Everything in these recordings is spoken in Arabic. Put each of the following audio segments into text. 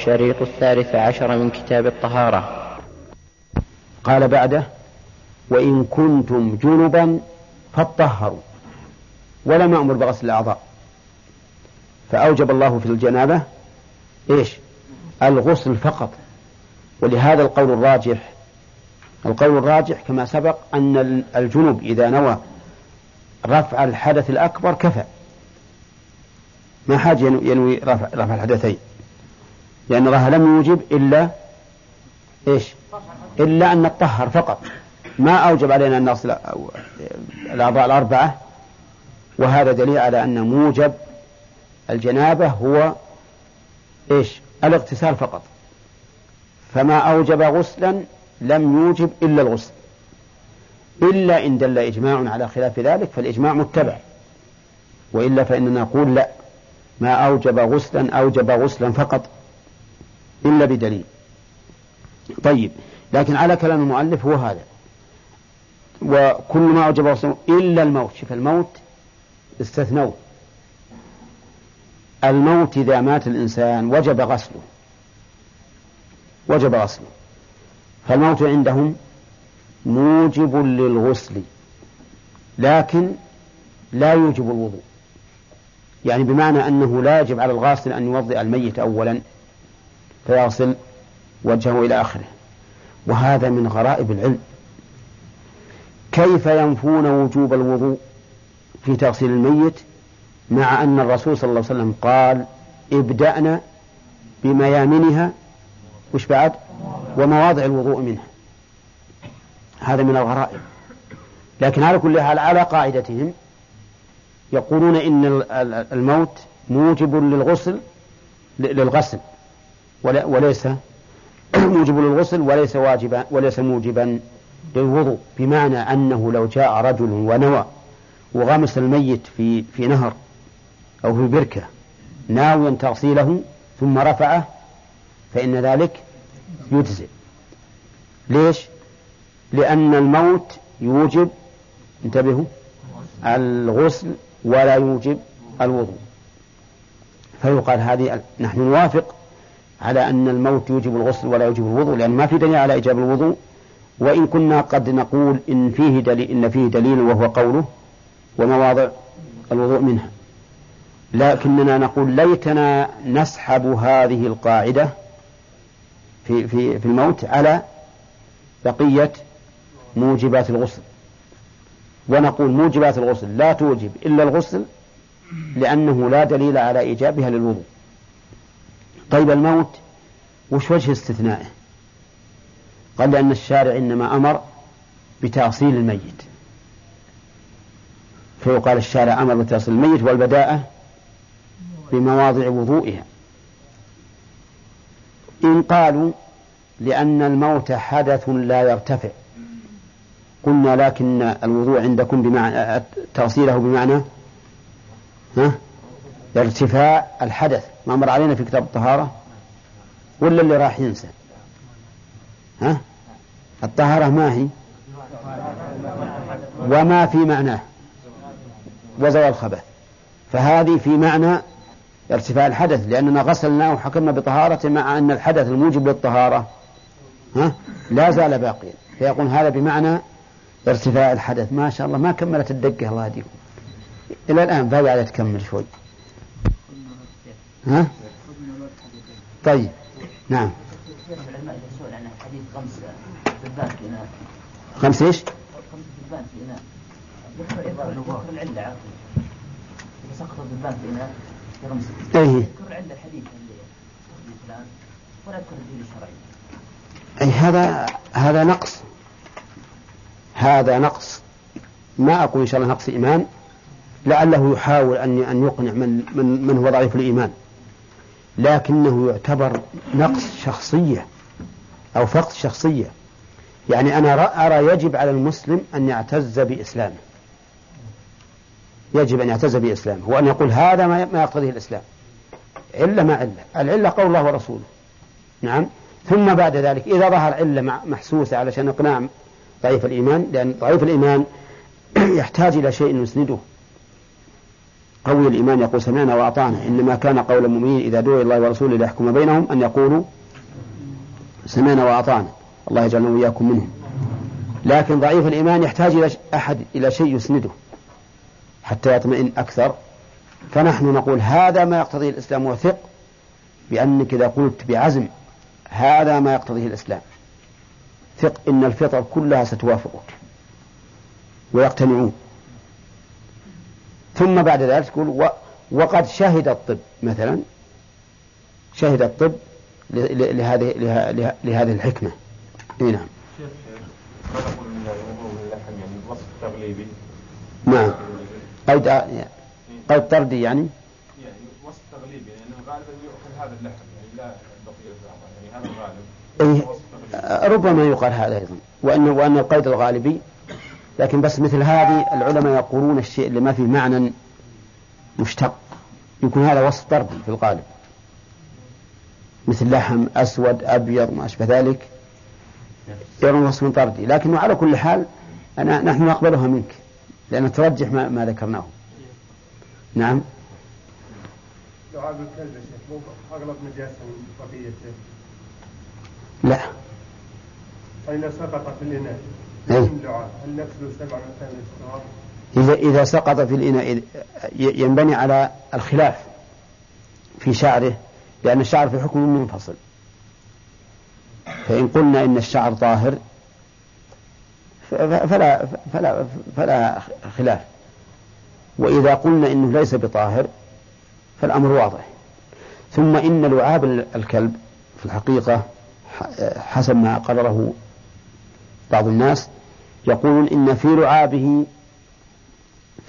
الشريط الثالث عشر من كتاب الطهارة. قال بعده وإن كنتم جنبا فاطهروا ولم يأمر بغسل الأعضاء. فأوجب الله في الجنابة إيش؟ الغسل فقط. ولهذا القول الراجح القول الراجح كما سبق أن الجنب إذا نوى رفع الحدث الأكبر كفى. ما حاجة ينوي رفع الحدثين. لأن الله لم يوجب إلا إيش؟ إلا أن نطهر فقط. ما أوجب علينا أن نغسل الأعضاء الأربعة. وهذا دليل على أن موجب الجنابة هو إيش؟ الاغتسال فقط. فما أوجب غسلا لم يوجب إلا الغسل. إلا إن دل إجماع على خلاف ذلك فالإجماع متبع. وإلا فإننا نقول لا. ما أوجب غسلا أوجب غسلا فقط. إلا بدليل. طيب لكن على كلام المؤلف هو هذا. وكل ما أوجب غسلا إلا الموت. شوف الموت استثنوه. الموت إذا مات الإنسان وجب غسله. وجب غسله. فالموت عندهم موجب للغسل لكن لا يوجب الوضوء. يعني بمعنى أنه لا يجب على الغاسل أن يوضئ الميت أولا. فيغسل وجهه إلى آخره. وهذا من غرائب العلم. كيف ينفون وجوب الوضوء في تغسيل الميت؟ مع أن الرسول صلى الله عليه وسلم قال ابدأنا بميامنها. وش بعد؟ ومواضع الوضوء منها. هذا من الغرائب. لكن على كل حال على قاعدتهم يقولون إن الموت موجب للغسل للغسل. وليس موجب للغسل وليس واجبا وليس موجبا للوضوء بمعنى أنه لو جاء رجل ونوى وغمس الميت في في نهر أو في بركة ناويا تغسيله ثم رفعه فإن ذلك يجزئ ليش؟ لأن الموت يوجب انتبهوا الغسل ولا يوجب الوضوء فيقال هذه نحن نوافق على أن الموت يوجب الغسل ولا يوجب الوضوء لأن ما في دليل على إيجاب الوضوء. وإن كنا قد نقول إن فيه دليل إن فيه دليل وهو قوله ومواضع الوضوء منها. لكننا نقول ليتنا نسحب هذه القاعدة في في في الموت على بقية موجبات الغسل. ونقول موجبات الغسل لا توجب إلا الغسل لأنه لا دليل على إيجابها للوضوء. طيب الموت وش وجه استثنائه؟ قال لأن الشارع إنما أمر بتأصيل الميت. فيقال الشارع أمر بتأصيل الميت والبداءة بمواضع وضوئها. إن قالوا لأن الموت حدث لا يرتفع قلنا لكن الوضوء عندكم بمعنى تغسيله بمعنى ها؟ ارتفاع الحدث. مر علينا في كتاب الطهارة؟ ولا اللي راح ينسى. ها؟ الطهارة ما هي؟ وما في معناه. وزوى الخبث فهذه في معنى ارتفاع الحدث لأننا غسلناه وحكمنا بطهارته مع أن الحدث الموجب للطهارة. ها؟ لا زال باقيا. فيقول هذا بمعنى ارتفاع الحدث. ما شاء الله ما كملت الدقة الله يهديكم إلى الآن باقي على تكمل شوي. ها؟ طيب نعم. خمس إيش؟ سقط في الشرعي أي هذا هذا نقص. هذا نقص. ما أقول إن شاء الله نقص إيمان. لعله يحاول أن أن يقنع من من من هو ضعيف الإيمان. لكنه يعتبر نقص شخصية أو فقد شخصية. يعني أنا أرى يجب على المسلم أن يعتز بإسلامه. يجب أن يعتز بإسلامه وأن يقول هذا ما يقتضيه الإسلام. علة ما علة العلة قول الله ورسوله. نعم. ثم بعد ذلك إذا ظهر علة محسوسة علشان إقناع ضعيف الإيمان لأن ضعيف الإيمان يحتاج إلى شيء يسنده قوي الإيمان يقول سمعنا وأطعنا. إنما كان قول المؤمنين إذا دعوا الله ورسوله ليحكم بينهم أن يقولوا سمعنا وأطعنا. الله يجعلنا وإياكم منهم. لكن ضعيف الإيمان يحتاج إلى أحد إلى شيء يسنده حتى يطمئن أكثر. فنحن نقول هذا ما يقتضيه الإسلام وثق بأنك إذا قلت بعزم هذا ما يقتضيه الإسلام. ثق إن الفطر كلها ستوافقك ويقتنعون. ثم بعد ذلك تقول وقد شهد الطب مثلا شهد الطب لهذه لهذه الحكمة. إي نعم. يعني نعم. قيد قيد طردي يعني؟ يعني وصف تغليبي يعني غالبا يؤخذ هذا اللحم يعني لا بقية يعني هذا الغالب إيه ربما يقال هذا أيضا وأن وأن القيد الغالبي لكن بس مثل هذه العلماء يقولون الشيء اللي ما فيه معنى مشتق. يكون هذا وصف طردي في الغالب مثل لحم أسود أبيض ما أشبه ذلك. يرون وصف طردي لكنه على كل حال أنا نحن نقبلها منك لأن ترجح ما, ما ذكرناه. نعم. لعاب الكلب يا شيخ أغلب نجاسة من طبيعته لا. فإذا سقط في مثلا إذا إذا سقط في الإناء ينبني على الخلاف في شعره لأن الشعر في حكم منفصل. فإن قلنا إن الشعر طاهر فلا فلا فلا خلاف. وإذا قلنا إنه ليس بطاهر فالأمر واضح. ثم إن لعاب الكلب في الحقيقة حسب ما قرره بعض الناس يقولون إن في لعابه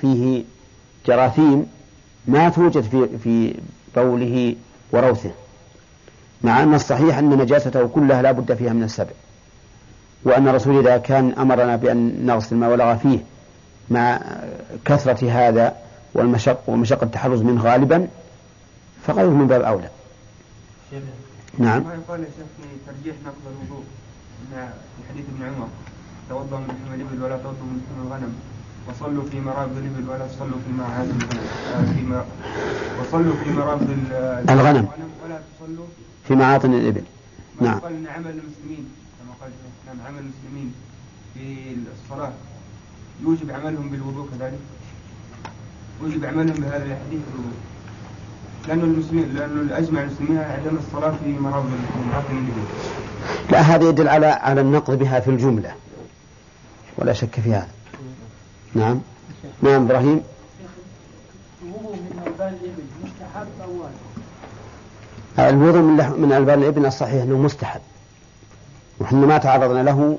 فيه جراثيم ما توجد في في بوله وروثه مع أن الصحيح أن نجاسته كلها لا بد فيها من السبع وأن الرسول إذا كان أمرنا بأن نغسل ما ولغ فيه مع كثرة هذا والمشق ومشقة التحرز منه غالبا فغيره من باب أولى. نعم. ما يقال يا شيخ في ترجيح نقض الوضوء؟ في حديث ابن عمر. توضأ من لحم الإبل ولا توضأ من لحم الغنم. وصلوا في مرابض الإبل ولا تصلوا في معاد آه، في وصلوا في مرابض الغنم. ولا تصلوا في معاطن الإبل. نعم. قال عمل المسلمين. كما قال نعم عمل المسلمين في الصلاة. يوجب عملهم بالوضوء كذلك. يوجب عملهم بهذا الحديث بالوضوء. لأنه المسلمين لأنه أجمع المسلمين عدم الصلاة في الإبل لا هذا يدل على على النقض بها في الجملة. ولا شك في هذا. نعم. نعم إبراهيم. الوضوء من من ألبان الإبل الصحيح أنه مستحب. وحنا ما تعرضنا له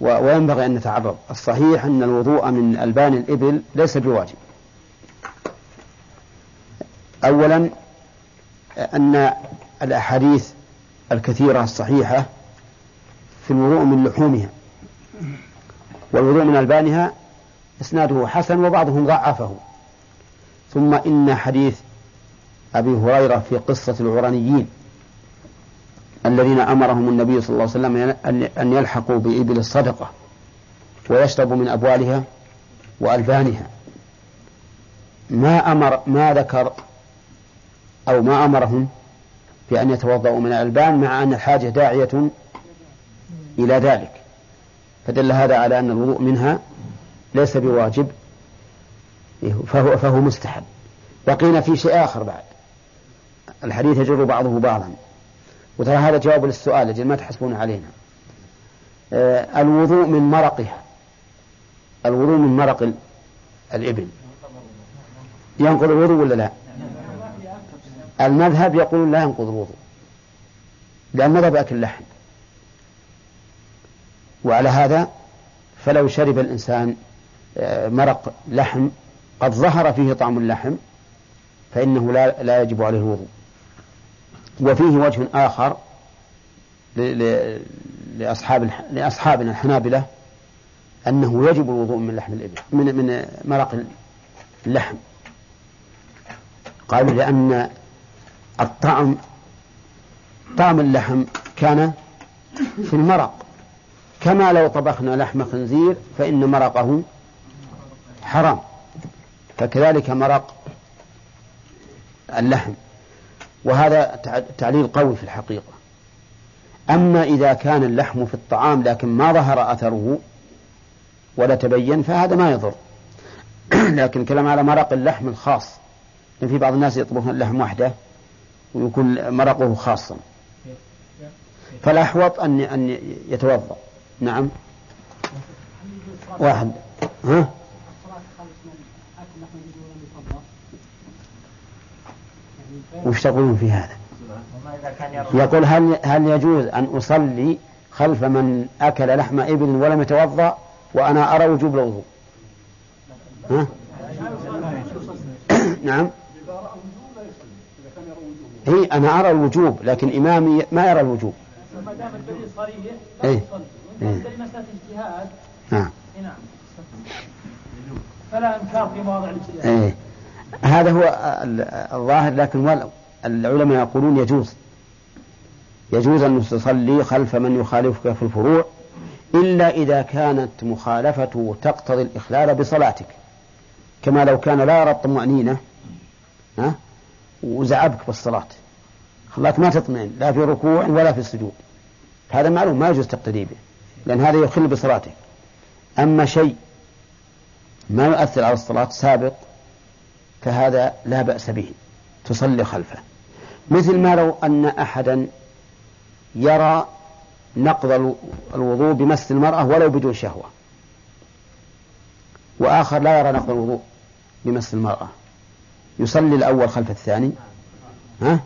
وينبغي أن نتعرض. الصحيح أن الوضوء من ألبان الإبل ليس بواجب. أولا أن الأحاديث الكثيرة الصحيحة في الوضوء من لحومها. والوضوء من ألبانها إسناده حسن وبعضهم ضعفه. ثم إن حديث أبي هريرة في قصة العرانيين الذين أمرهم النبي صلى الله عليه وسلم أن يلحقوا بإبل الصدقة ويشربوا من أبوالها وألبانها. ما أمر ما ذكر أو ما أمرهم بأن يتوضأوا من الألبان مع أن الحاجة داعية إلى ذلك. فدل هذا على أن الوضوء منها ليس بواجب فهو, فهو مستحب. بقينا في شيء آخر بعد. الحديث يجر بعضه بعضا. وترى هذا جواب للسؤال أجل ما تحسبون علينا. آه الوضوء من مرقها. الوضوء من مرق الإبل. ينقض الوضوء ولا لا؟ المذهب يقول لا ينقض الوضوء لأن مذهب أكل اللحم. وعلى هذا فلو شرب الإنسان آه، مرق لحم قد ظهر فيه طعم اللحم فإنه لا, لا يجب عليه الوضوء. وفيه وجه آخر لأصحاب لأصحابنا الحنابلة أنه يجب الوضوء من لحم الإبل من من مرق اللحم. قالوا لأن الطعم طعم اللحم كان في المرق. كما لو طبخنا لحم خنزير فإن مرقه حرام. فكذلك مرق اللحم. وهذا تعليل قوي في الحقيقة. أما إذا كان اللحم في الطعام لكن ما ظهر أثره ولا تبين فهذا ما يضر. لكن كلام على مرق اللحم الخاص. لأن في بعض الناس يطبخون اللحم وحده ويكون مرقه خاصا. فالأحوط أن أن يتوضأ. نعم. واحد. ها؟ وش تقولون في هذا؟ يقول هل هل يجوز أن أصلي خلف من أكل لحم إبل ولم يتوضأ وأنا أرى وجوب الوضوء ها؟ نعم. هي أنا أرى الوجوب لكن إمامي ما يرى الوجوب. ما دام الدليل صريح. يصلي مسألة اجتهاد نعم نعم. فلا إنكار في مواضع الاجتهاد إيه. هذا هو ال- الظاهر لكن العلماء يقولون يجوز. يجوز أن تصلي خلف من يخالفك في الفروع إلا إذا كانت مخالفته تقتضي الإخلال بصلاتك. كما لو كان لا يرى الطمأنينة وزعبك بالصلاة خلاك ما تطمئن لا في ركوع ولا في السجود. هذا معلوم ما يجوز تقتدي به لأن هذا يخل بصلاتك. أما شيء ما يؤثر على الصلاة سابق فهذا لا بأس به تصلي خلفه. مثل ما لو أن أحدا يرى نقض الو- الوضوء بمس المرأة ولو بدون شهوة وآخر لا يرى نقض الوضوء بمس المرأة. يصلي الأول خلف الثاني ها؟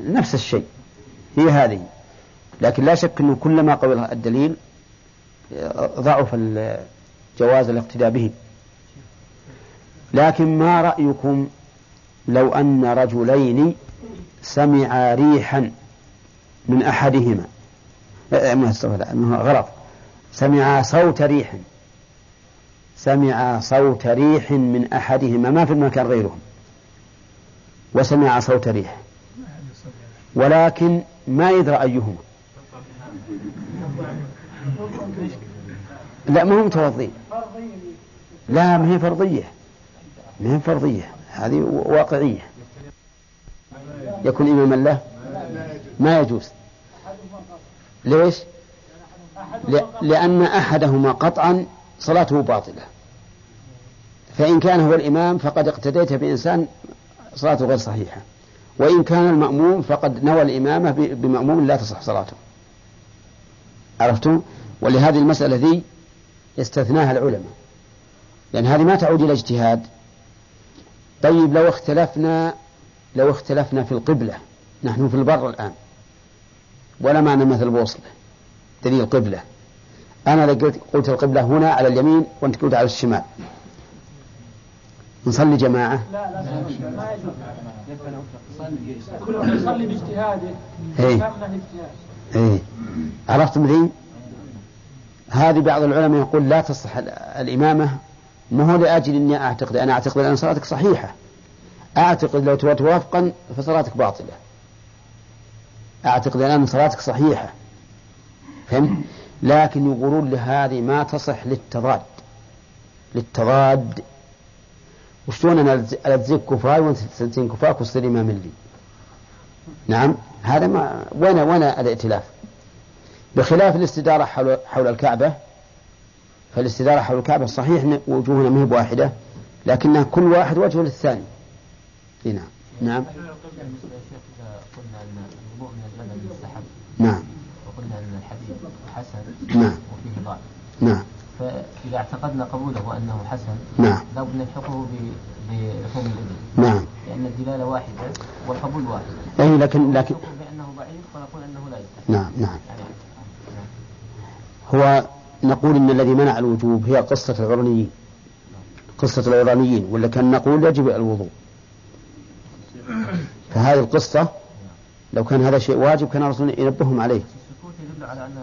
نفس الشيء. هي هذه. لكن لا شك أنه كلما قوي الدليل ضعف ال- جواز الاقتداء به. لكن ما رأيكم لو أن رجلين سمعا ريحا من أحدهما؟ الله، إنه غلط. سمعا صوت ريح. سمعا صوت ريح من أحدهما ما في المكان غيرهم. وسمع صوت ريح. ولكن ما يدرى أيهما لا ما هم متوضين. لا ما هي فرضية. ما هي فرضية. هذه واقعية. يكون إماما له؟ ما يجوز. ليش؟ لأن أحدهما قطعا صلاته باطلة. فإن كان هو الإمام فقد اقتديت بإنسان صلاته غير صحيحة. وإن كان المأموم فقد نوى الإمامة بمأموم لا تصح صلاته. عرفتم؟ ولهذه المسألة ذي استثناها العلماء. لأن هذه ما تعود إلى اجتهاد. طيب لو اختلفنا لو اختلفنا في القبلة. نحن في البر الآن. ولا معنا مثل بوصلة دليل قبلة. أنا قلت القبلة هنا على اليمين وأنت قلت على الشمال. نصلي جماعة؟ لا لا ما يجوز. كل واحد يصلي باجتهاده. اجتهاد؟ إيه. عرفتم ذي هذه بعض العلماء يقول لا تصح ال- الإمامة. ما هو لأجل أني أعتقد؟ أنا أعتقد أن صلاتك صحيحة. أعتقد لو توت وفقا فصلاتك باطلة. أعتقد أن صلاتك صحيحة. فهمت؟ لكن يقولون لهذه ما تصح للتضاد. للتضاد. وشلون ألز- ألزمك كفاي وأنت تلزم كفاك وتصير إمام لي نعم؟ هذا ما وين وين الائتلاف؟ بخلاف الاستدارة حول حول الكعبة فالاستدارة حول الكعبة صحيح إن وجوهنا ما هي بواحدة لكنها كل واحد وجه للثاني. نعم. نعم. مستحب نعم. وقلنا أن الحديث حسن. نعم. وفيه ضعف. نعم. فإذا اعتقدنا قبوله وأنه حسن نعم. لابد نلحقه بلحوم الإبل. نعم. لأن الدلالة واحدة والقبول واحد. أي لكن لكن نقول بأنه ضعيف ونقول أنه لا يستحب نعم نعم. يعني هو نقول إن الذي منع الوجوب هي قصة العرنيين. قصة العرانيين ولا كان نقول يجب الوضوء. فهذه القصة لو كان هذا شيء واجب كان الرسول ينبههم عليه. السكوت يدل على أن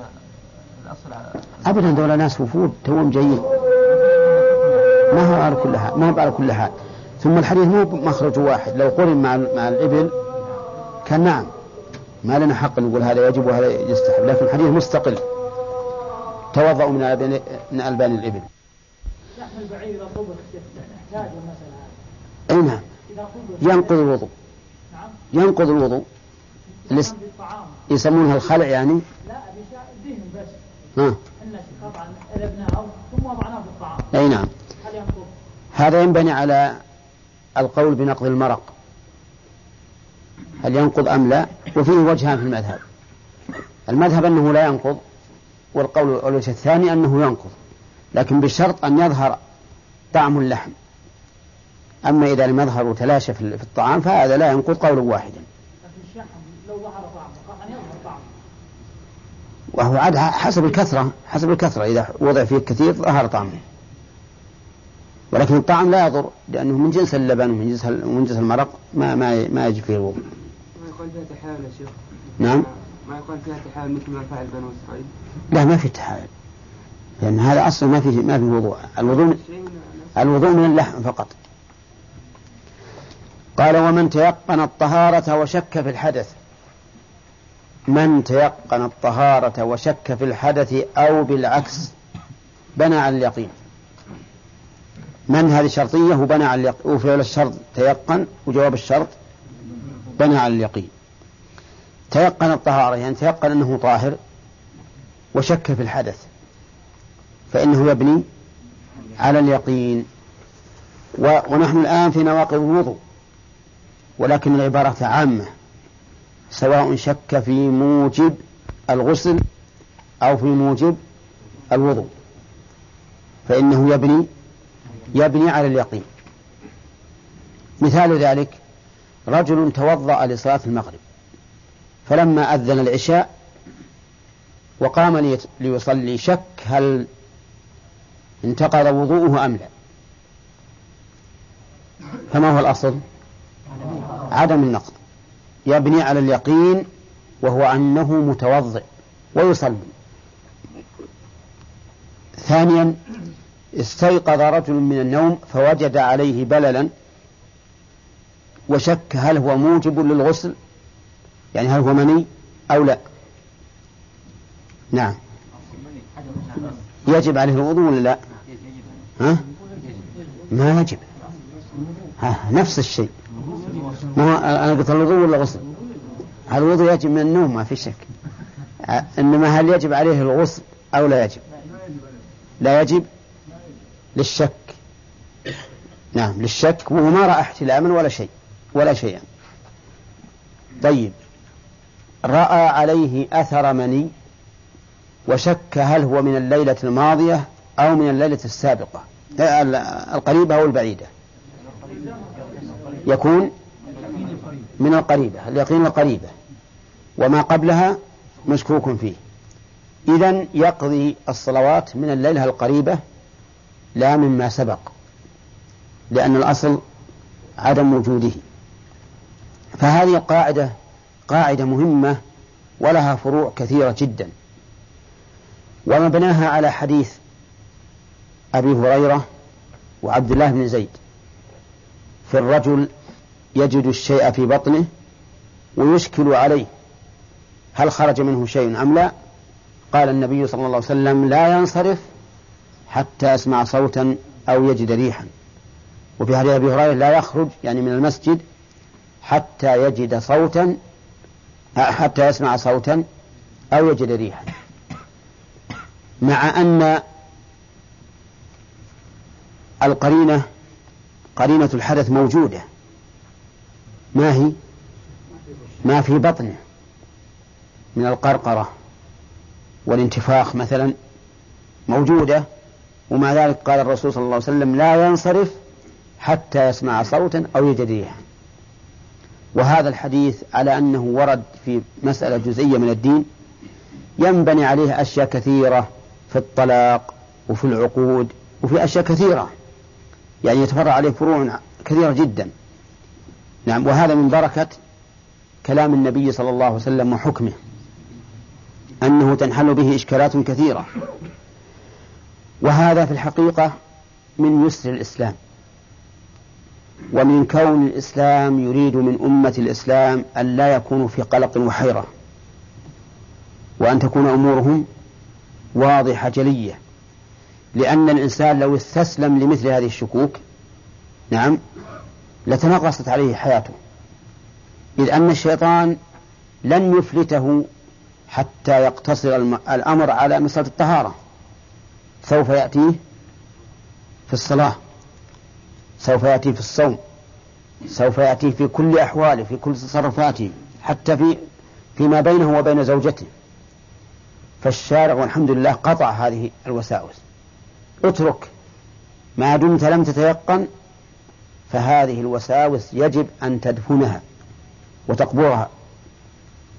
الأصل على أبدا دول ناس وفود توهم جايين ما هو على كل حال ما هو على كل حال ثم الحديث مو مخرج واحد. لو قرن مع مع الإبل كان نعم ما لنا حق نقول هذا يجب وهذا يستحب لكن الحديث مستقل. توضأوا من ألبان من ألبان الإبل. لحم البعير إذا طبخ يحتاج المسألة هذه أي نعم. ينقض الوضوء. ينقض الوضوء يسمونها الخلع يعني؟ لا الدهن بس. ها نعم. هل ينقض؟ هذا ينبني على القول بنقض المرق. هل ينقض أم لا؟ وفيه وجهان في المذهب. المذهب أنه لا ينقض والقول الوجه الثاني أنه ينقض. لكن بشرط أن يظهر طعم اللحم. أما إذا لم يظهر وتلاشى في الطعام فهذا لا ينقض قولا واحدا. لكن لو ظهر طعمه قطعا يظهر طعمه وهو عاد حسب الكثرة حسب الكثرة. إذا وضع فيه كثير ظهر طعمه. ولكن الطعم لا يضر لأنه من جنس اللبن ومن جنس ومن جنس المرق ما ما ما يجب فيه الوضوء. ما يقال فيها تحايل يا شيخ. نعم؟ ما يقال فيها تحايل مثل ما فعل بنو إسرائيل؟ لا ما في تحايل. لأن هذا أصلا ما في ما في وضوء. الوضوء الوضوء من اللحم فقط. قال ومن تيقن الطهارة وشك في الحدث من تيقن الطهارة وشك في الحدث أو بالعكس بنى على اليقين. من هذه شرطية وبنى على اليقين وفعل الشرط تيقن وجواب الشرط بنى على اليقين. تيقن الطهارة يعني تيقن أنه طاهر وشك في الحدث فإنه يبني على اليقين. ونحن الآن في نواقض الوضوء ولكن العبارة عامة. سواء شك في موجب الغسل أو في موجب الوضوء. فإنه يبني يبني على اليقين. مثال ذلك رجل توضأ لصلاة المغرب فلما أذن العشاء وقام ليصلي شك هل انتقض وضوءه أم لا. فما هو الأصل؟ عدم النقض. يبني على اليقين وهو أنه متوضئ ويصلي. ثانيا استيقظ رجل من النوم فوجد عليه بللا وشك هل هو موجب للغسل؟ يعني هل هو مني أو لا؟ نعم. يجب عليه الوضوء ولا لا؟ ها؟ ما يجب. ها نفس الشيء. ما هو أنا قلت الوضوء ولا غسل الوضوء يجب من النوم؟ ما في شك. إنما هل يجب عليه الغسل أو لا يجب؟ لا يجب للشك. نعم للشك وهو ما رأى احتلاما ولا شيء ولا شيئا. طيب. رأى عليه أثر مني وشك هل هو من الليلة الماضية أو من الليلة السابقة ال- القريبة أو البعيدة. يكون من القريبة اليقين القريبة. وما قبلها مشكوك فيه. إذا يقضي الصلوات من الليلة القريبة لا مما سبق لأن الأصل عدم وجوده. فهذه القاعدة قاعدة مهمة ولها فروع كثيرة جدا. ومبناها على حديث أبي هريرة وعبد الله بن زيد. في الرجل يجد الشيء في بطنه ويشكل عليه. هل خرج منه شيء أم لا؟ قال النبي صلى الله عليه وسلم لا ينصرف حتى يسمع صوتا أو يجد ريحا. وفي حديث أبي هريرة لا يخرج يعني من المسجد حتى يجد صوتا حتى يسمع صوتا أو يجد ريحا. مع أن القرينة قرينة الحدث موجودة. ما هي؟ ما في بطنه من القرقرة والانتفاخ مثلا موجودة ومع ذلك قال الرسول صلى الله عليه وسلم لا ينصرف حتى يسمع صوتا أو يجد ريحا وهذا الحديث على أنه ورد في مسألة جزئية من الدين ينبني عليه أشياء كثيرة في الطلاق وفي العقود وفي أشياء كثيرة. يعني يتفرع عليه فروع كثيرة جدا. نعم وهذا من بركة كلام النبي صلى الله عليه وسلم وحكمه أنه تنحل به إشكالات كثيرة. وهذا في الحقيقة من يسر الإسلام ومن كون الإسلام يريد من أمة الإسلام أن لا يكونوا في قلق وحيرة وأن تكون أمورهم واضحة جلية. لأن الإنسان لو استسلم لمثل هذه الشكوك نعم لتنغصت عليه حياته. إذ أن الشيطان لن يفلته حتى يقتصر الأمر على مسألة الطهارة. سوف يأتيه في الصلاة سوف يأتي في الصوم سوف يأتي في كل أحواله في كل تصرفاته حتى في فيما بينه وبين زوجته. فالشارع والحمد لله قطع هذه الوساوس. اترك ما دمت لم تتيقن فهذه الوساوس يجب أن تدفنها وتقبرها.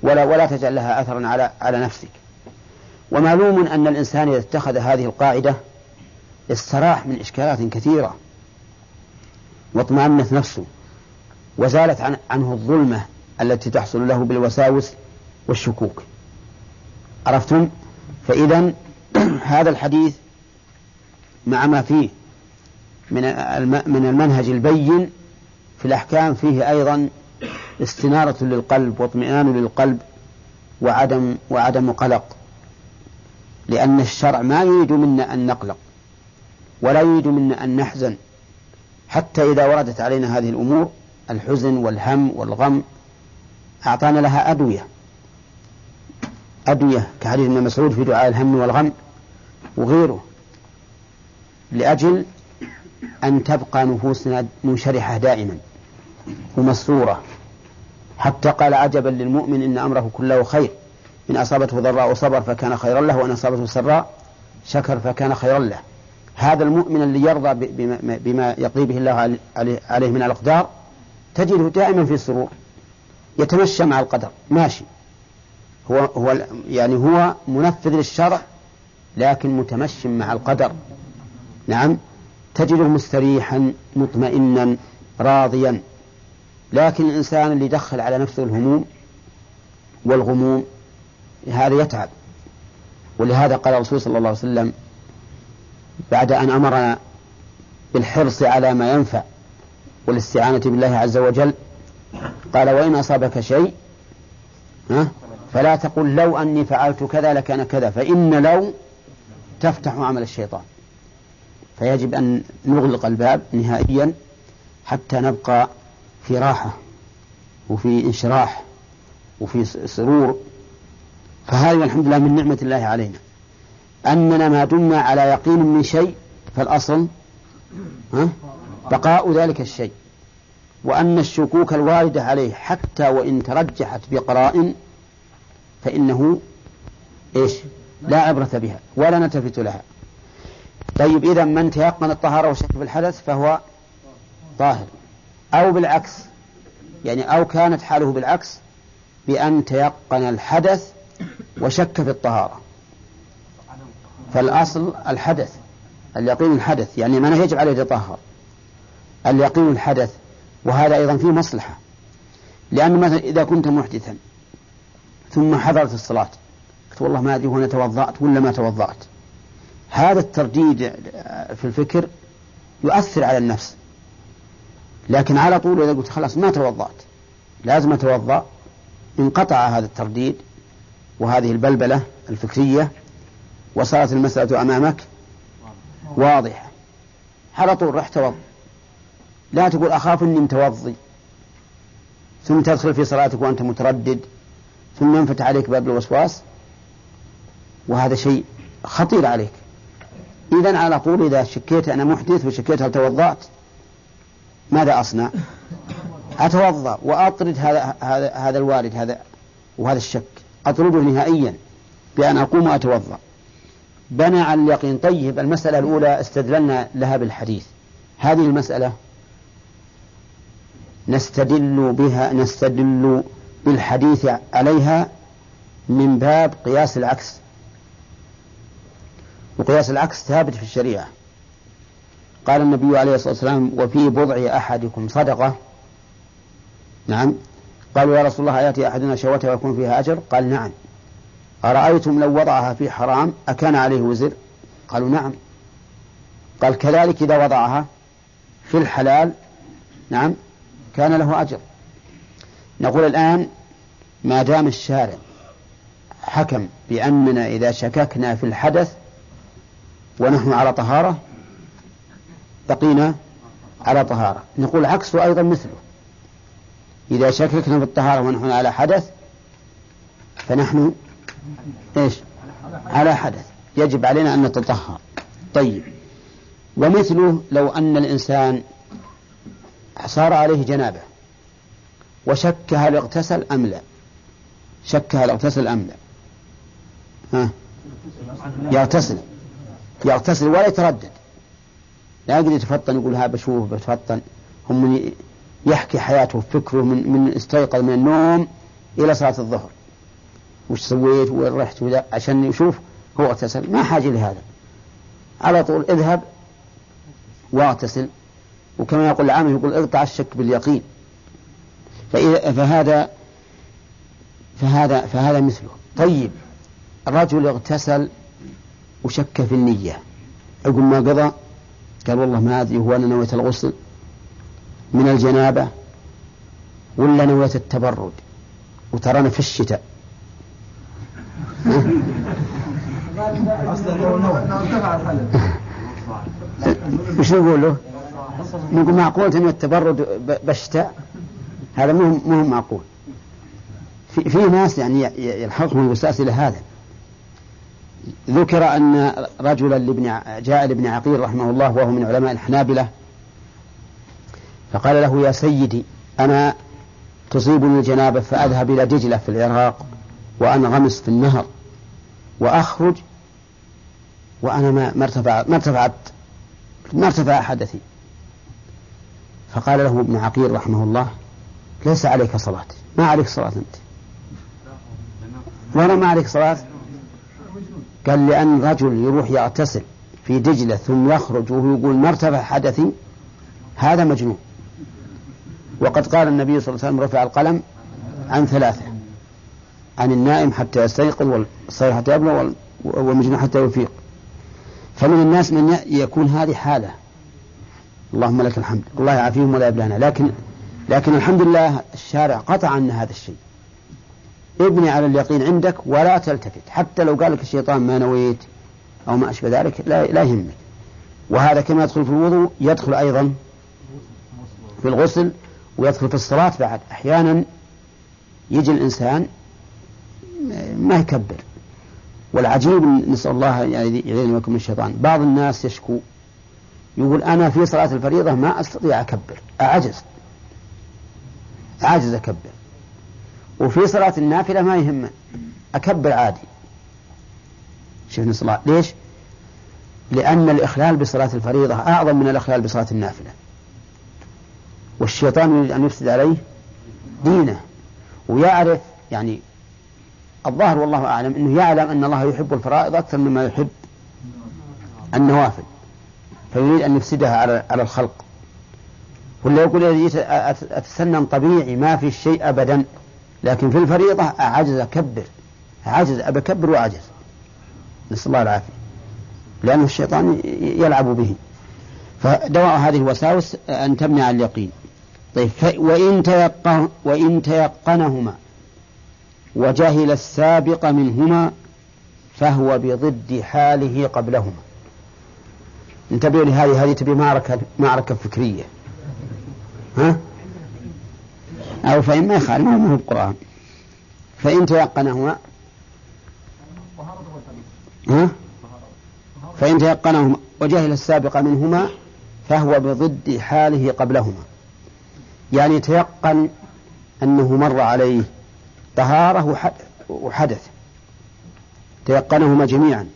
ولا ولا تجعل لها أثرا على على نفسك. ومعلوم أن الإنسان إذا اتخذ هذه القاعدة استراح من إشكالات كثيرة. واطمأنت نفسه. وزالت عن عنه الظلمة التي تحصل له بالوساوس والشكوك. عرفتم؟ فإذا هذا الحديث مع ما فيه من من المنهج البين في الأحكام فيه أيضا استنارة للقلب واطمئنان للقلب وعدم وعدم قلق. لأن الشرع ما يريد منا أن نقلق ولا يريد منا أن نحزن حتى إذا وردت علينا هذه الأمور الحزن والهم والغم أعطانا لها أدوية. أدوية كحديث ابن مسعود في دعاء الهم والغم وغيره. لأجل أن تبقى نفوسنا منشرحة دائما ومسرورة. حتى قال عجبا للمؤمن إن أمره كله خير. إن أصابته ضراء صبر فكان خيرا له وإن أصابته سراء شكر فكان خيرا له. هذا المؤمن اللي يرضى بما, يقضي به الله عل- عليه- عليه من الأقدار تجده دائما في سرور يتمشى مع القدر ماشي. هو هو يعني هو منفذ للشرع لكن متمشي مع القدر. نعم؟ تجده مستريحا مطمئنا راضيا. لكن الإنسان اللي يدخل على نفسه الهموم والغموم هذا يتعب. ولهذا قال الرسول صلى الله عليه وسلم بعد أن أمرنا بالحرص على ما ينفع والاستعانة بالله عز وجل قال وإن أصابك شيء ها فلا تقل لو أني فعلت كذا لكان كذا فإن لو تفتح عمل الشيطان. فيجب أن نغلق الباب نهائيا حتى نبقى في راحة وفي انشراح وفي سرور. فهذه الحمد لله من نعمة الله علينا. أننا ما دمنا على يقين من شيء فالأصل ها بقاء ذلك الشيء. وأن الشكوك الواردة عليه حتى وإن ترجحت بقرائن فإنه إيش؟ لا عبرة بها ولا نلتفت لها. طيب إذا من تيقن الطهارة وشك في الحدث فهو طاهر. أو بالعكس يعني أو كانت حاله بالعكس بأن تيقن الحدث وشك في الطهارة. فالأصل الحدث اليقين الحدث يعني ما يجب عليه يتطهر اليقين الحدث وهذا أيضا فيه مصلحة. لأن مثلا إذا كنت محدثا ثم حضرت الصلاة قلت والله ما أدري هنا توضأت ولا ما توضأت. هذا الترديد في الفكر يؤثر على النفس. لكن على طول إذا قلت خلاص ما توضأت لازم أتوضأ انقطع هذا الترديد وهذه البلبلة الفكرية وصارت المسألة أمامك واضحة. على طول رح توضأ. لا تقول أخاف أني متوضي. ثم تدخل في صلاتك وأنت متردد. ثم ينفتح عليك باب الوسواس. وهذا شيء خطير عليك. إذا على طول إذا شكيت أنا محدث وشكيت هل توضأت؟ ماذا أصنع؟ أتوضأ وأطرد هذا هذا هذا الوارد هذا وهذا الشك. أطرده نهائيا بأن أقوم وأتوضأ. بنى على اليقين. طيب المسألة الأولى استدللنا لها بالحديث. هذه المسألة نستدل بها نستدل بالحديث عليها من باب قياس العكس. وقياس العكس ثابت في الشريعة. قال النبي عليه الصلاة والسلام وفي بضع أحدكم صدقة. نعم. قالوا يا رسول الله يأتي أحدنا شهوته ويكون فيها أجر؟ قال نعم. أرأيتم لو وضعها في حرام؟ أكان عليه وزر؟ قالوا نعم. قال كذلك إذا وضعها في الحلال؟ نعم. كان له أجر. نقول الآن ما دام الشارع حكم بأننا إذا شككنا في الحدث ونحن على طهارة؟ بقينا على طهارة. نقول عكسه أيضا مثله. إذا شككنا في الطهارة ونحن على حدث فنحن إيش؟ على حدث. يجب علينا أن نتطهر. طيب. ومثله لو أن الإنسان صار عليه جنابة وشك هل اغتسل أم لا؟ شك هل اغتسل أم لا؟ ها؟ يغتسل. يغتسل ولا يتردد. لا يقدر يتفطن يقول ها بشوف بتفطن. هم من يحكي حياته وفكره من من استيقظ من النوم إلى صلاة الظهر. وش سويت وين رحت وذا؟ عشان يشوف هو اغتسل. ما حاجة لهذا. على طول اذهب واغتسل. وكما يقول العامة يقول اقطع الشك باليقين. فإذا فهذا فهذا فهذا مثله. طيب الرجل اغتسل وشك في النية. عقب ما قضى قال والله ما أدري هو أنا نويت الغسل من الجنابة ولا نويت التبرد؟ وترانا في الشتاء. وش نقول له؟ نقول معقول أن التبرد بالشتاء؟ هذا مو مو معقول. في, في ناس يعني يلحقهم الوسواس إلى هذا. ذكر أن رجلا لابن جاء لابن عقيل رحمه الله وهو من علماء الحنابلة فقال له يا سيدي أنا تصيبني الجنابة فأذهب إلى دجلة في العراق وأنغمس في النهر وأخرج وأنا ما ما ارتفعت ما ارتفعت ما ارتفع حدثي. فقال له ابن عقيل رحمه الله ليس عليك صلاة ما عليك صلاة أنت؟ ولا ما عليك صلاة؟ قال لأن رجل يروح يغتسل في دجلة ثم يخرج وهو يقول ما ارتفع حدثي؟ هذا مجنون. وقد قال النبي صلى الله عليه وسلم رفع القلم عن ثلاثة. عن النائم حتى يستيقظ والصغير حتى يبلغ والمجنون حتى يفيق. فمن الناس من يكون هذه حالة. اللهم لك الحمد. الله يعافيهم ولا يبلانا لكن لكن الحمد لله الشارع قطع عنا هذا الشيء. ابني على اليقين عندك ولا تلتفت. حتى لو قال لك الشيطان ما نويت أو ما أشبه ذلك لا, لا يهمك. وهذا كما يدخل في الوضوء يدخل أيضا في الغسل ويدخل في الصلاة بعد. أحيانا يجي الإنسان ما يكبر. والعجيب نسأل الله يعيذنا ويكم من الشيطان. بعض الناس يشكو. يقول أنا في صلاة الفريضة ما أستطيع أكبر. أعجز. أعجز أكبر. وفي صلاة النافلة ما يهم أكبر عادي. شوف الصلاة ليش؟ لأن الإخلال بصلاة الفريضة أعظم من الإخلال بصلاة النافلة. والشيطان يريد أن يفسد عليه دينه. ويعرف يعني الظاهر والله أعلم أنه يعلم أن الله يحب الفرائض أكثر مما يحب النوافل. فيريد أن يفسدها على على الخلق. ولا يقول أتسنن طبيعي ما في شيء أبدا. لكن في الفريضة أعجز أكبر أعجز أبكبر وأعجز. نسأل الله العافية. لأن الشيطان يلعب به. فدواء هذه الوساوس أن تمنع اليقين. طيب وإن تيقن وإن تيقنهما وجهل السابق منهما فهو بضد حاله قبلهما. انتبهوا لهذه هذه تبي معركة معركة فكرية. ها؟ أو فإن ما يخالف ما هو القرآن. فإن تيقنهما. ها؟ فإن تيقنهما وجهل السابق منهما فهو بضد حاله قبلهما. يعني تيقن أنه مر عليه طهارة وحدث. تيقنهما جميعا.